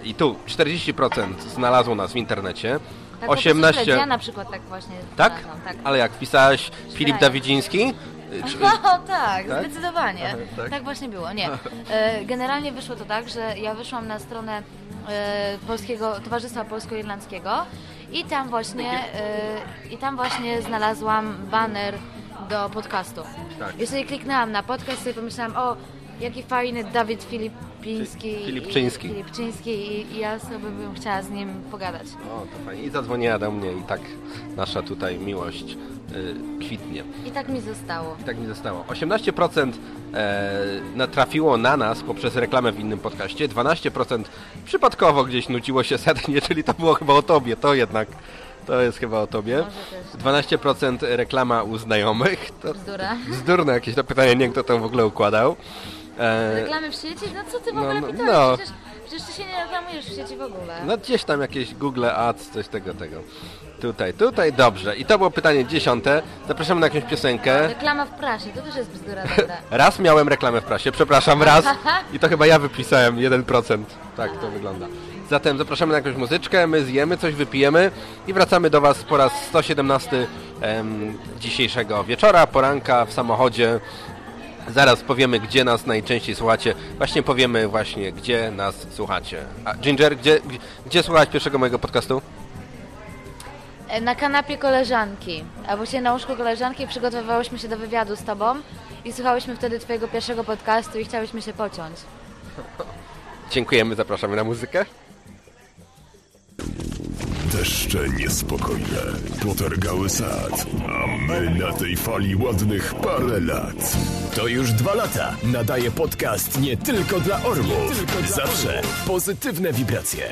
I tu 40% znalazło nas w internecie. Tak, po 18... prostu Ja na przykład tak właśnie Tak? znalazłam, tak. Ale jak wpisałaś Filip. Dawidziński? y, czy- O, tak, Tak? zdecydowanie. Aha, tak. tak. właśnie było. Nie. E, Generalnie wyszło to tak, że ja wyszłam na stronę e, Polskiego Towarzystwa Polsko-Irlandzkiego i tam właśnie e, i tam właśnie znalazłam baner do podcastu. Tak. I sobie kliknęłam na podcast i pomyślałam, o jaki fajny Dawid Filipiński. Fi- Filipczyński. I, Filipczyński i, i ja sobie bym chciała z nim pogadać. O, to fajnie. I zadzwoniła do mnie i tak nasza tutaj miłość y, kwitnie. I tak mi zostało. I tak mi zostało. 18% e, natrafiło na nas poprzez reklamę w innym podcaście, 12% przypadkowo gdzieś nuciło się setnie, czyli to było chyba o tobie, to jednak. To jest chyba o tobie. Może też. 12% reklama u znajomych. To Bzdura. bzdurne jakieś to pytanie, nie wiem kto to w ogóle układał. E, Reklamy w sieci? No co ty w No, ogóle no, pytasz? no. Przecież, przecież ty się nie reklamujesz w sieci w ogóle. no gdzieś tam jakieś Google Ads, coś tego, tego. Tutaj, tutaj, dobrze. I to było pytanie dziesiąte. Zapraszamy na jakąś piosenkę. Reklama w prasie, to też jest bzdura dobra. Raz miałem reklamę w prasie, przepraszam, raz. I to chyba ja wypisałem 1%. Tak to wygląda. Zatem zapraszamy na jakąś muzyczkę, my zjemy, coś wypijemy i wracamy do Was po raz 117 em, dzisiejszego wieczora, poranka w samochodzie. Zaraz powiemy, gdzie nas najczęściej słuchacie. Właśnie powiemy właśnie, gdzie nas słuchacie. A Ginger, gdzie, gdzie, pierwszego mojego podcastu? E, Na kanapie koleżanki, a właściwie na łóżku koleżanki przygotowywałyśmy się do wywiadu z tobą i słuchałyśmy wtedy twojego pierwszego podcastu i chciałyśmy się pociąć. Dziękujemy, zapraszamy na muzykę. Deszcze niespokojne potargały sad, a my na tej fali ładnych parę lat. To już dwa lata nadaje podcast nie tylko dla orłów. Zawsze pozytywne wibracje.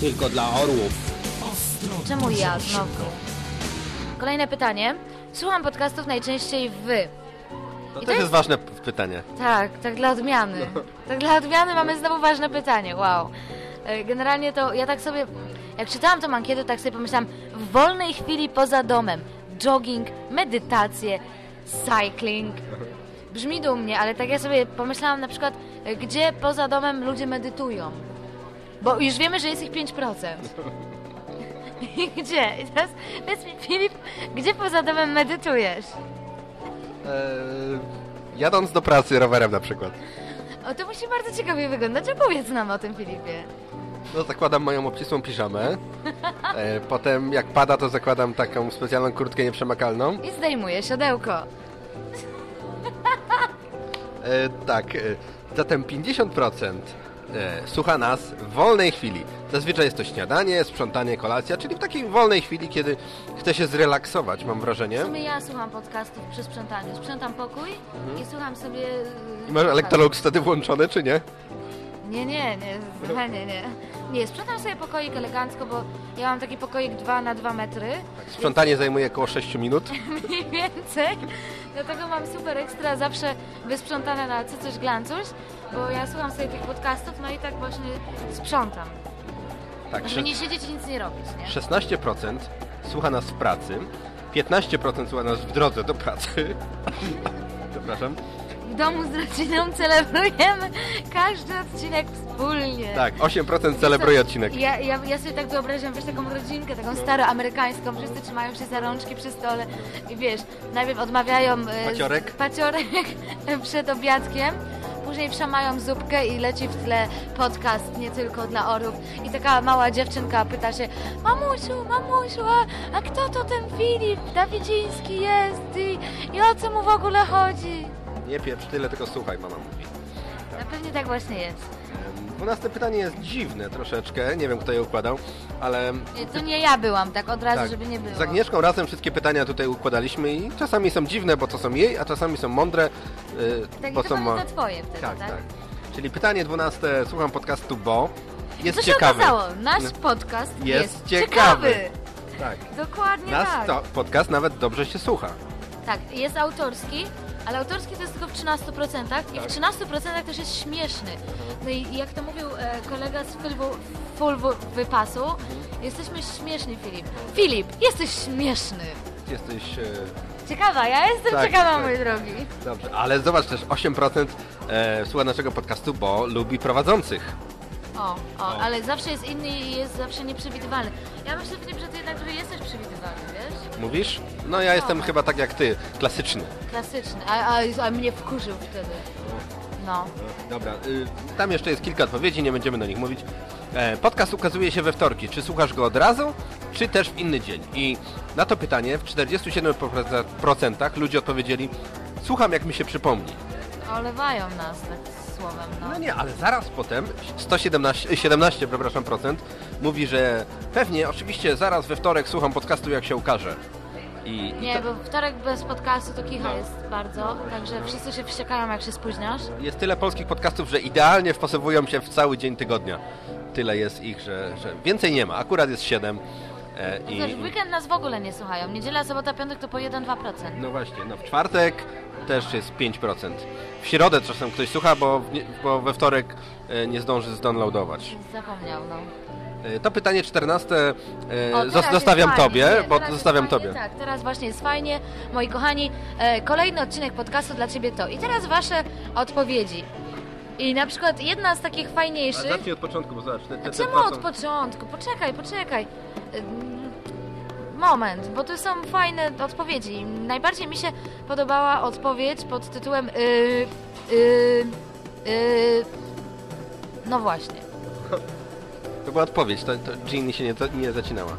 Tylko dla orłów. Czemu ja znowu? Kolejne pytanie. Słucham podcastów najczęściej wy. To I też jest ważne p- pytanie. Tak, tak dla odmiany. Tak dla odmiany mamy znowu ważne pytanie, wow. E, Generalnie to ja tak sobie, jak czytałam tą ankietę, tak sobie pomyślałam, w wolnej chwili poza domem, jogging, medytacje, cycling. Brzmi dumnie, ale tak ja sobie pomyślałam na przykład, e, gdzie poza domem ludzie medytują. Bo już wiemy, że jest ich 5%. I gdzie? I teraz powiedz mi, Filip, gdzie poza domem medytujesz? Eee, jadąc do pracy rowerem na przykład. O, to musi bardzo ciekawie wyglądać. Opowiedz nam o tym, Filipie. No zakładam moją obcisłą piżamę. E, potem jak pada, to zakładam taką specjalną kurtkę nieprzemakalną. I zdejmuję siodełko. E, tak, e, zatem 50% e, słucha nas w wolnej chwili. Zazwyczaj jest to śniadanie, sprzątanie, kolacja, czyli w takiej wolnej chwili, kiedy chce się zrelaksować, mam wrażenie. W sumie ja słucham podcastów przy sprzątaniu. Sprzątam pokój i słucham sobie... Mhm. I masz podcastów. Electrolux wtedy włączony, czy nie? Nie, nie, nie, nie, nie. Nie, sprzątam sobie pokoik elegancko, bo ja mam taki pokoik 2 na 2 metry. Sprzątanie zajmuje około 6 minut. Mniej więcej. Dlatego mam super ekstra zawsze wysprzątane na cycuś glancuś, bo ja słucham sobie tych podcastów, no i tak właśnie sprzątam. Tak, Żeby nie siedzieć i nic nie robić, nie? 16% słucha nas w pracy, 15% słucha nas w drodze do pracy. Przepraszam. w domu z rodziną celebrujemy każdy odcinek wspólnie. Tak, 8% celebruje odcinek. Ja, ja, ja sobie tak wyobrażam, wiesz, taką rodzinkę, taką staroamerykańską, wszyscy trzymają się za rączki przy stole i wiesz, najpierw odmawiają e, Paciorek? paciorek przed obiadkiem, później wszamają zupkę i leci w tle podcast nie tylko dla orów i taka mała dziewczynka pyta się mamusiu, mamusiu, a, a kto to ten Filip Dawidziński jest i, i o co mu w ogóle chodzi? Nie pieprz tyle, tylko słuchaj, mama mówi. No pewnie tak właśnie jest. Dwunaste pytanie jest dziwne troszeczkę, nie wiem kto je układał, ale To nie ja byłam, tak od razu, Tak. żeby nie było. z Agnieszką razem wszystkie pytania tutaj układaliśmy i czasami są dziwne, bo to są jej, a czasami są mądre, yy, Tak, bo to są... ma- to twoje wtedy, Tak, tak? tak. Czyli pytanie dwunaste, słucham podcastu, bo jest Co się ciekawy. okazało? Nasz podcast Jest jest, ciekawy. ciekawy. Tak. Dokładnie Nasz tak. to, podcast nawet dobrze się słucha. Tak, jest autorski, ale autorski to jest tylko w 13% i w Tak. 13% też jest śmieszny. No i jak to mówił e, kolega z full Wu- Wypasu, jesteśmy śmieszni, Filip. Filip, jesteś śmieszny. Jesteś... E, Ciekawa, ja jestem Tak, ciekawa, tak. mój drogi. dobrze, ale zobacz też, 8% e, słucha naszego podcastu, bo lubi prowadzących. O, o, O. ale zawsze jest inny i jest zawsze nieprzewidywalny. Ja myślę, Filip, że ty jednak trochę jesteś przewidywalny, wiesz? Mówisz? No ja jestem chyba tak jak ty, klasyczny. Klasyczny, a, a, a mnie wkurzył wtedy. No. Dobra, y, tam jeszcze jest kilka odpowiedzi, nie będziemy na nich mówić. E, podcast ukazuje się we wtorki. Czy słuchasz go od razu, czy też w inny dzień? I na to pytanie w 47% ludzie odpowiedzieli słucham jak mi się przypomni. Olewają nas tak słowem, no. No nie, ale zaraz potem 117, 17, przepraszam, procent mówi, że pewnie, oczywiście zaraz we wtorek słucham podcastu jak się ukaże. I, i Nie, to bo wtorek bez podcastu to kicha No. jest bardzo, także wszyscy się wściekają, jak się spóźniasz. jest tyle polskich podcastów, że idealnie wpasowują się w cały dzień tygodnia. Tyle jest ich, że, że więcej nie ma. Akurat jest 7. E, I... i, w weekend nas w ogóle nie słuchają. Niedziela, sobota, piątek to po 1-2%. no właśnie, no w czwartek też jest 5%. W środę czasem ktoś słucha, bo, nie, bo we wtorek e, nie zdąży zdownloadować. Zapomniał, no. E, To pytanie 14 e, O, zostawiam fajnie. tobie, Nie, bo zostawiam fajnie, tobie. Tak, teraz właśnie jest fajnie. Moi kochani, e, kolejny odcinek podcastu dla Ciebie to. I teraz Wasze odpowiedzi. I na przykład jedna z takich fajniejszych... Zacznij od początku, bo zobacz. Te, te, A te czemu od początku? Poczekaj, poczekaj. Moment, bo to są fajne odpowiedzi. Najbardziej mi się podobała odpowiedź pod tytułem yy, yy, yy, No właśnie. To była odpowiedź, to, to się nie, nie zacinała.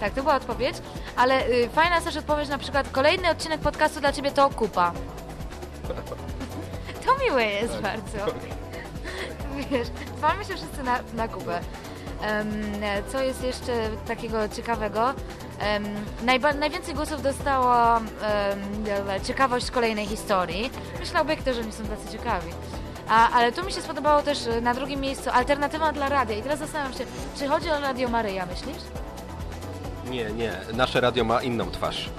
Tak, to była odpowiedź, ale y, fajna jest też odpowiedź na przykład kolejny odcinek podcastu dla Ciebie to kupa. To miłe jest Tak. bardzo. Wiesz, dbamy się wszyscy na, na kupę. Em, co jest jeszcze takiego ciekawego? Najba- najwięcej głosów dostała em, ciekawość kolejnej historii. Myślałby ktoś, że nie są tacy ciekawi. A, ale tu mi się spodobało też y, na drugim miejscu alternatywa dla radia. I teraz zastanawiam się, czy chodzi o Radio Maryja, myślisz? Nie, nie, nasze radio ma inną twarz.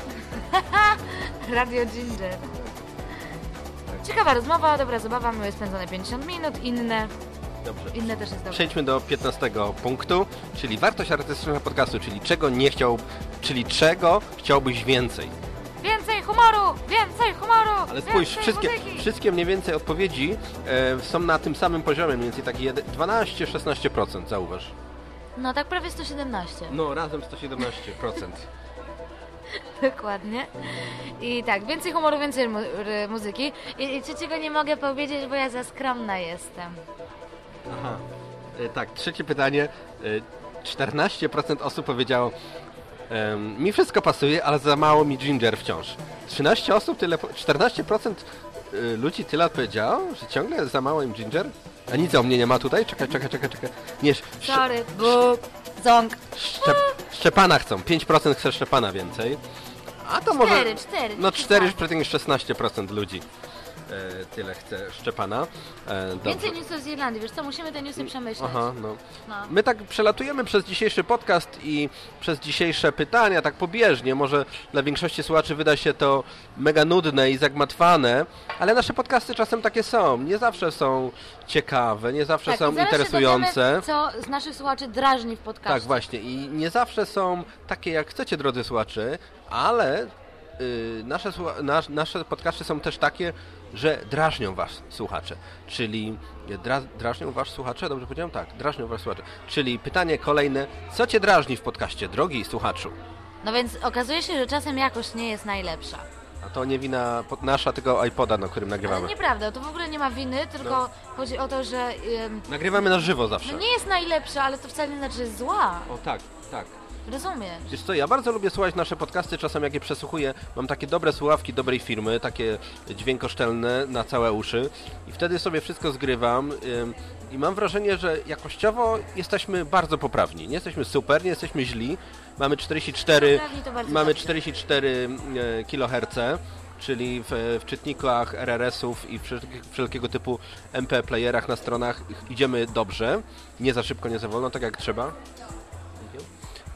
Radio Ginger. Ciekawa rozmowa, dobra zabawa, miłe spędzone 50 minut, inne, Dobrze. inne też jest dobre. Przejdźmy do 15 punktu, czyli wartość artystyczna podcastu, czyli czego nie chciał, czyli czego chciałbyś więcej. Więcej humoru, więcej humoru, Ale spójrz, więcej wszystkie, muzyki. wszystkie mniej więcej odpowiedzi e, są na tym samym poziomie, mniej więcej taki 12-16%, zauważ. No tak prawie 117. No, razem 117%. Dokładnie. I tak, więcej humoru, więcej mu muzyki. I, I trzeciego nie mogę powiedzieć, bo ja za skromna jestem. Aha. E, tak, trzecie pytanie. E, 14% osób powiedziało em, mi wszystko pasuje, ale za mało mi ginger wciąż. 13 osób, tyle, po- 14% y, ludzi tyle odpowiedziało, że ciągle za mało im ginger? A nic o mnie nie ma tutaj? Czekaj, czekaj, czekaj, czekaj. Nie, sz, Sorry, buk, ząg. szczep, Szczepana chcą. 5% chce Szczepana więcej. A to może... Cztery, cztery, No cztery. 4,16% ludzi e, tyle chce Szczepana. E, dobrze. Więcej newsów z Irlandii, wiesz co, musimy te newsy przemyśleć. Aha, no. No. My tak przelatujemy przez dzisiejszy podcast i przez dzisiejsze pytania, tak pobieżnie. Może dla większości słuchaczy wyda się to mega nudne i zagmatwane, ale nasze podcasty czasem takie są. Nie zawsze są ciekawe, nie zawsze Tak, są interesujące. co z naszych słuchaczy drażni w podcaście. Tak, właśnie. I nie zawsze są takie, jak chcecie, drodzy słuchacze, ale y, nasze, nasze podcasty są też takie, że drażnią was słuchacze. Czyli dra, drażnią was słuchacze? Dobrze powiedziałem? Tak, drażnią was słuchacze. Czyli pytanie kolejne, co cię drażni w podcaście, drogi słuchaczu? No więc okazuje się, że czasem jakość nie jest najlepsza. A to nie wina pod- nasza, tego iPoda, na którym Ale nagrywamy. nieprawda, to w ogóle nie ma winy, tylko No. chodzi o to, że ym, Nagrywamy na żywo zawsze. no nie jest najlepsza, ale to wcale nie znaczy, że jest zła. O tak, tak. Rozumiesz? Wiesz co, ja bardzo lubię słuchać nasze podcasty, czasem jak je przesłuchuję, mam takie dobre słuchawki dobrej firmy, takie dźwiękoszczelne na całe uszy i wtedy sobie wszystko zgrywam i mam wrażenie, że jakościowo jesteśmy bardzo poprawni. Nie jesteśmy super, nie jesteśmy źli. Mamy 44, Poprawni to bardzo mamy dobrze. 44 e, kHz, czyli w, w czytnikach RRS-ów i wszelkiego, wszelkiego typu MP playerach na stronach idziemy dobrze. Nie za szybko, nie za wolno, tak jak trzeba.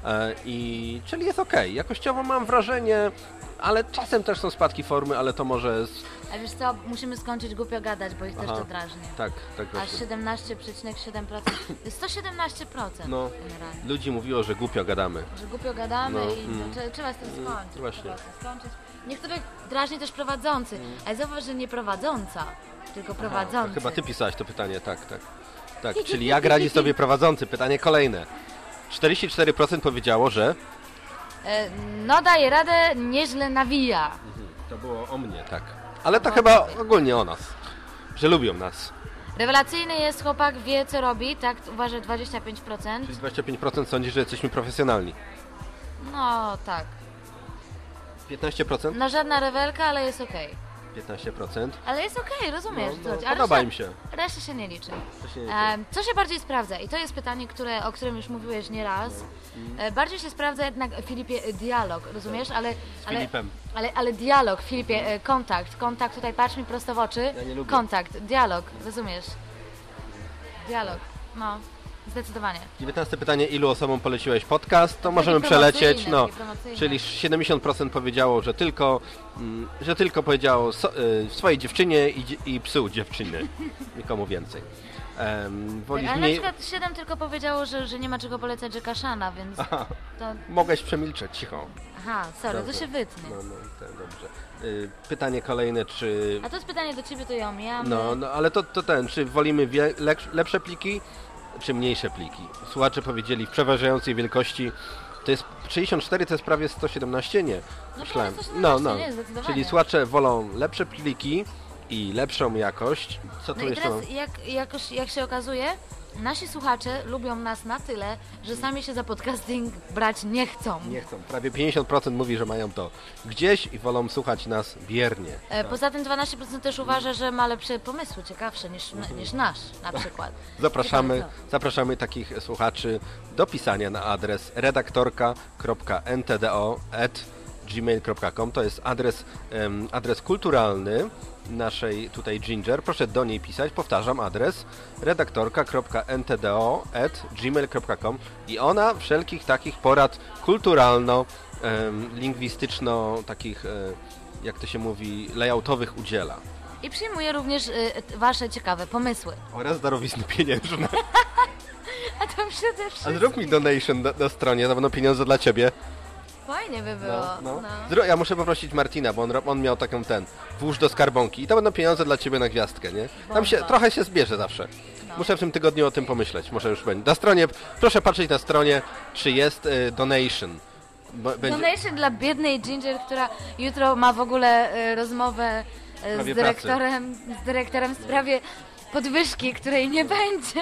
E, I czyli jest ok. Jakościowo mam wrażenie, ale czasem też są spadki formy, ale to może. Z... A wiesz co, musimy skończyć głupio gadać, bo ich też Aha. to drażni. Tak, tak Aż właśnie. 17,7%. To jest 117% No, generalnie. ludzi mówiło, że głupio gadamy. Że głupio gadamy No, i mm. to, trzeba z tym Mm, skończyć. właśnie. Skończyć. Niektórych drażni też prowadzący, ale zauważ, że nie prowadząca, tylko Aha, prowadzący. to chyba ty pisałaś to pytanie, tak, tak. Tak, czyli jak radzi sobie prowadzący? Pytanie kolejne. 44% powiedziało, że. E, No daje radę, nieźle nawija. To było o mnie, tak. Ale to chyba ogólnie o nas. Że lubią nas. Rewelacyjny jest chłopak, wie co robi, tak uważa 25%. Czyli 25% sądzi, że jesteśmy profesjonalni. No tak. 15%? No żadna rewelka, ale jest okej. 15%. Ale jest okej, rozumiesz. No, no, co chodzi. A podoba reszta- im się. Reszta się nie liczy. To się nie E, co się bardziej sprawdza? I to jest pytanie, które, o którym już mówiłeś nieraz. No. E, bardziej się sprawdza jednak, Filipie, e, dialog, rozumiesz? Ale, ale, Filipem. ale, ale dialog, Filipie, e, kontakt, kontakt, tutaj patrz mi prosto w oczy. Ja nie lubię. Kontakt, dialog, rozumiesz? Dialog, no, zdecydowanie. 19 pytanie, ilu osobom poleciłeś podcast? To możemy przelecieć. No, czyli 70% powiedziało, że tylko, mm, że tylko powiedziało so, y, swojej dziewczynie i, i psu dziewczyny. Nikomu więcej. Um, wolisz Ale na mniej... przykład 7 tylko powiedziało, że, że nie ma czego polecać Jacka Shana, więc Aha, to... mogłeś przemilczeć, cicho. Aha, sorry, to Dobrze. się wytnie. No, no, tak, dobrze. Y, pytanie kolejne, czy... A to jest pytanie do ciebie, to ja omijamy. No, no ale to, to ten, czy wolimy wie, lepsze pliki, czy mniejsze pliki? Słuchacze powiedzieli w przeważającej wielkości, to jest 64, to jest prawie 117, nie? Myślałem. prawie 117, no, no. nie. Czyli słuchacze wolą lepsze pliki i lepszą jakość. Co tu No i jeszcze teraz, mam? jak, jakoś, jak się okazuje, nasi słuchacze lubią nas na tyle, że sami się za podcasting brać nie chcą. Nie chcą. Prawie 50% mówi, że mają to gdzieś i wolą słuchać nas biernie. E, Poza tym 12% też uważa, że ma lepsze pomysły, ciekawsze niż, niż nasz na przykład. Zapraszamy, zapraszamy takich słuchaczy do pisania na adres redaktorka.ntdo.gmail.com To jest adres, em, adres kulturalny naszej tutaj Ginger. Proszę do niej pisać. Powtarzam adres redaktorka.ntdo.gmail.com i ona wszelkich takich porad kulturalno, em, lingwistyczno, takich, e, jak to się mówi, layoutowych udziela. I przyjmuje również y, wasze ciekawe pomysły. Oraz darowizny pieniężne. A to przede wszystkim A zrób mi donation na, na stronie, na pewno pieniądze dla ciebie. Fajnie by było. No, No, no. Zro- ja muszę poprosić Martina, bo on, ro- on miał taką ten, włóż do skarbonki i to będą pieniądze dla ciebie na gwiazdkę, nie? Tam się, Bomba. trochę się zbierze zawsze. Muszę w tym tygodniu o tym pomyśleć, może już będzie. Na stronie, proszę patrzeć na stronie, czy jest y, donation. Bo, będzie, Donation dla biednej Ginger, która jutro ma w ogóle y, rozmowę y, sprawie z dyrektorem, z dyrektorem w sprawie podwyżki, której nie będzie.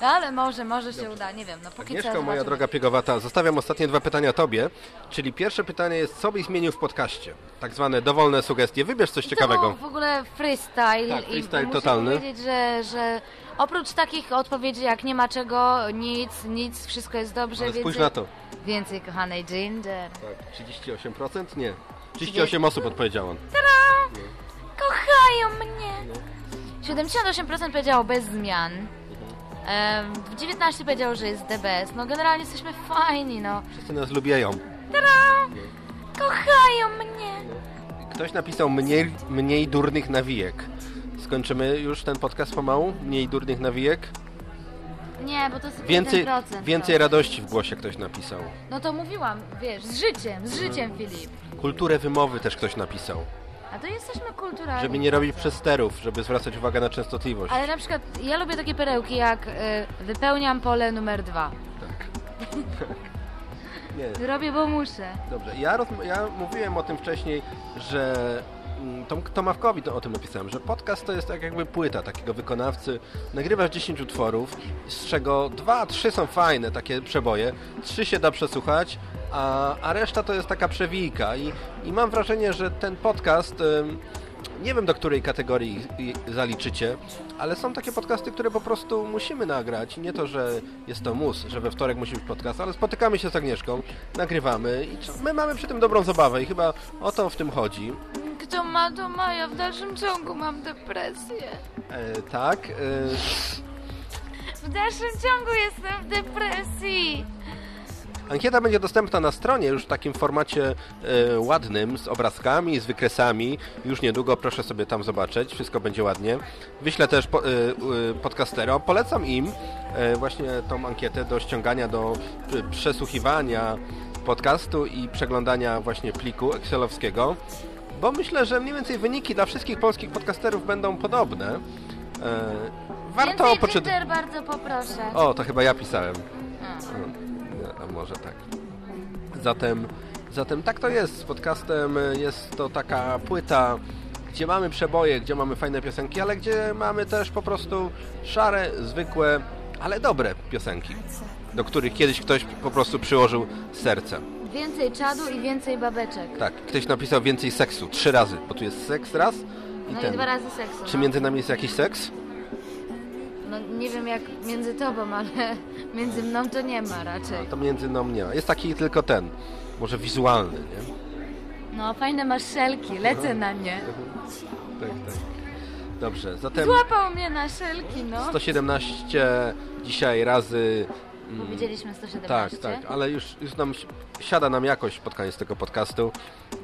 No, ale może, może się uda, nie wiem, no póki co Agnieszko, moja zobaczymy. droga piegowata, zostawiam ostatnie dwa pytania tobie. Czyli pierwsze pytanie jest, co byś zmienił w podcaście? Tak zwane dowolne sugestie. Wybierz coś To ciekawego. był w ogóle freestyle Tak, freestyle i muszę totalny. powiedzieć, że, że oprócz takich odpowiedzi jak nie ma czego, nic, nic, wszystko jest dobrze, Ale spójrz więcej, na to. więcej kochanej Ginger. Tak, 38%? Nie. 38 osób odpowiedziało. Tada! Kochają mnie! 78% powiedziało bez zmian. Em, 19 powiedziało, że jest best. No generalnie jesteśmy fajni, no. Wszyscy nas lubią. Tada! Kochają mnie! Ktoś napisał mniej, mniej durnych nawijek. Skończymy już ten podcast pomału? Mniej durnych nawijek? Nie, bo to jest Więcej, 1%. więcej no. radości w głosie ktoś napisał. No to mówiłam, wiesz, z życiem, z życiem, Filip. Kulturę wymowy też ktoś napisał. A to jesteśmy kulturalni. Żeby nie robić przesterów, żeby zwracać uwagę na częstotliwość. Ale na przykład ja lubię takie perełki jak y, wypełniam pole numer dwa. Nie. Robię, bo muszę. Dobrze, ja, ja mówiłem o tym wcześniej, że Tom, Tomawkowi to o tym napisałem, że podcast to jest tak jakby płyta takiego wykonawcy. Nagrywasz 10 utworów, z czego 2-3 są fajne, takie przeboje, 3 się da przesłuchać, a, a reszta to jest taka przewijka i, i mam wrażenie, że ten podcast... nie wiem do której kategorii zaliczycie, ale są takie podcasty, które po prostu musimy nagrać. Nie to, że jest to mus, że we wtorek musi być podcast, ale spotykamy się z Agnieszką, nagrywamy i my mamy przy tym dobrą zabawę i chyba o to w tym chodzi. Kto ma, to ma. Ja w dalszym ciągu mam depresję. E, tak, e, W dalszym ciągu jestem w depresji. Ankieta będzie dostępna na stronie już w takim formacie e, ładnym, z obrazkami, z wykresami. Już niedługo, proszę sobie tam zobaczyć, wszystko będzie ładnie. Wyślę też po, e, e, podcasterom. Polecam im e, właśnie tą ankietę do ściągania, do e, przesłuchiwania podcastu i przeglądania właśnie pliku excelowskiego, bo myślę, że mniej więcej wyniki dla wszystkich polskich podcasterów będą podobne. E, warto poczytać... Bardzo poproszę. O, to chyba ja pisałem. A. A może tak. Zatem, zatem tak to jest. Z podcastem jest to taka płyta, gdzie mamy przeboje, gdzie mamy fajne piosenki, ale gdzie mamy też po prostu szare, zwykłe, ale dobre piosenki, do których kiedyś ktoś po prostu przyłożył serce. Więcej czadu i więcej babeczek. Tak, ktoś napisał więcej seksu, trzy razy, bo tu jest seks raz i No i ten. dwa razy seksu. Czy no. między nami jest jakiś seks? No nie wiem jak między tobą, ale między mną to nie ma raczej. To między mną nie ma. Jest taki tylko ten, może wizualny, nie? No fajne masz szelki, lecę na nie. Tak, tak. Dobrze, zatem Złapał mnie na szelki, no. 117 dzisiaj razy... mm, Powiedzieliśmy 117. Tak, tak, ale już, już nam si- siada nam jakość pod koniec tego podcastu.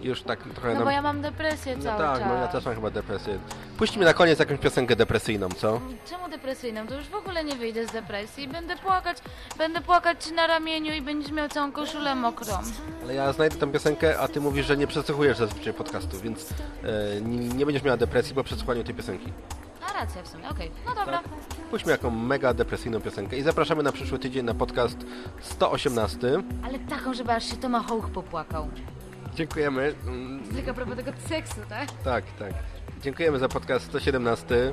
Już tak trochę No nam... bo ja mam depresję No cały tak, czas. no ja też mam chyba depresję. Puśćmy na koniec jakąś piosenkę depresyjną, co? Czemu depresyjną? To już w ogóle nie wyjdę z depresji. Będę płakać, będę płakać ci na ramieniu i będziesz miał całą koszulę mokrą. Ale ja znajdę tę piosenkę, a ty mówisz, że nie przesłuchujesz zazwyczaj podcastu, więc e, nie, nie będziesz miała depresji po przesłuchaniu tej piosenki. A racja w sumie, okej. No dobra. Puśćmy jaką mega depresyjną piosenkę i zapraszamy na przyszły tydzień na podcast 118. Ale taką, żeby aż się Tomahawk popłakał. Dziękujemy. Tylko a propos tego seksu, tak? Tak, tak. Dziękujemy za podcast 117.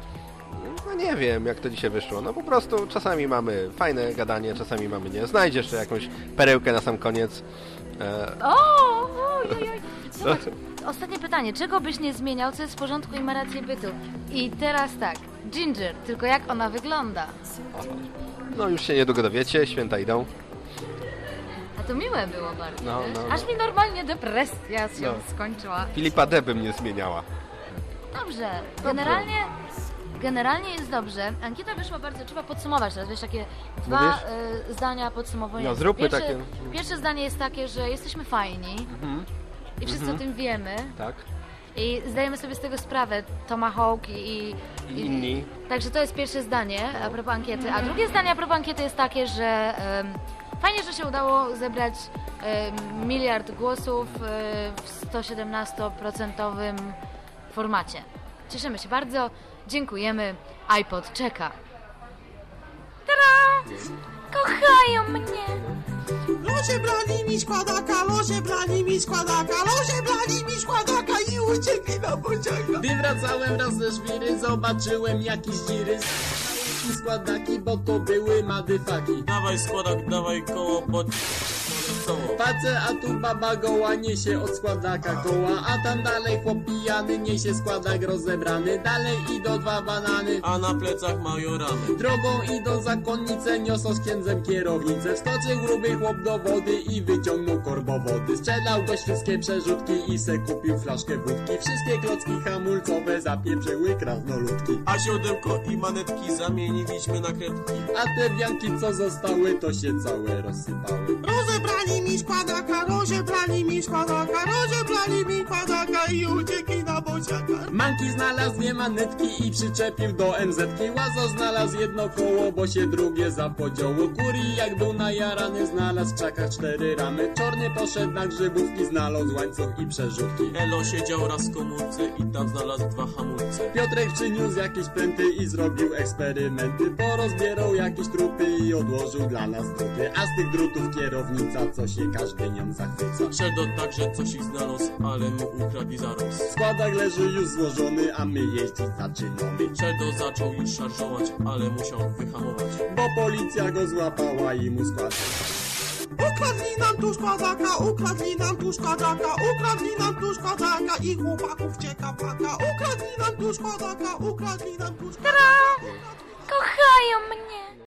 No nie wiem, jak to dzisiaj wyszło. No po prostu czasami mamy fajne gadanie, czasami mamy nie. Znajdziesz jeszcze jakąś perełkę na sam koniec. E, O. Zobacz, ostatnie pytanie. Czego byś nie zmieniał, co jest w porządku i ma rację bytu? I teraz tak. Ginger, tylko jak ona wygląda? no już się niedługo dowiecie, święta idą. A to miłe było bardzo, No, wiesz? no, Aż mi normalnie depresja się No. skończyła. Filipa D bym nie zmieniała. Dobrze. Generalnie, generalnie jest dobrze. Ankieta wyszła bardzo, trzeba podsumować teraz, wiesz, takie dwa y, zdania podsumowujące. No, zróbmy pierwsze, takie- Pierwsze zdanie jest takie, że jesteśmy fajni Mhm. I wszyscy Mhm. o tym wiemy. Tak. I zdajemy sobie z tego sprawę, Tomahawk i, I inni. Także to jest pierwsze zdanie a propos ankiety. A drugie zdanie a propos ankiety jest takie, że em, fajnie, że się udało zebrać em, miliard głosów e, w 117% formacie. Cieszymy się bardzo. Dziękujemy. iPod czeka. Tada! Kochają mnie! Ludzie brali mi składaka, ludzie brali mi składaka, ludzie brali mi składaka i uciekli na pociąga. Gdy wracałem raz ze żwiry, zobaczyłem jakieś dziry. I składaki, bo to były madyfaki. Dawaj składak, dawaj koło, bo... Patrzę, a tu baba goła niesie od składaka koła, a tam dalej chłop pijany niesie składak rozebrany. Dalej idą dwa banany, A na plecach mają ramy. Drogą idą zakonnice, niosą z księdzem kierownicę. Wskoczył gruby chłop do wody i wyciągnął korbowody. Sprzedał go wszystkie przerzutki i se kupił flaszkę wódki. Wszystkie klocki hamulcowe zapieprzyły krasnoludki. A siodełko i manetki zamieniliśmy na kredki. A te wianki co zostały, to się całe rozsypały. Mi składaka, mi składaka, mi składaka i uciekli na bociaka. Manki znalazł dwie manetki i przyczepił do MZ-ki. Łazo znalazł jedno koło, bo się drugie zapodziało. Kuri jak był najarany, znalazł w krzakach cztery ramy. Czorny poszedł na grzybówki, znalazł łańcuch i przerzutki. Elo siedział raz w komórce i tam znalazł dwa hamulce. Piotrek przyniósł jakieś pręty i zrobił eksperymenty. Porozbierał jakieś trupy i odłożył dla nas druty. A z tych drutów kierownica, co się każdy nią zachwyca. Sheldon także coś ich znalazł, ale mu ukradli zaraz. Składak leży już złożony, a my jeździć zaczynamy. Sheldon zaczął już szarżować, ale musiał wyhamować. Bo policja go złapała i mu składa. Ukradli nam tu składaka, ukradli nam tu składaka, ukradli nam tu składaka i chłopaków cieka paka. Ukradli nam tu składaka, ukradli nam tu składaka. Kochają mnie.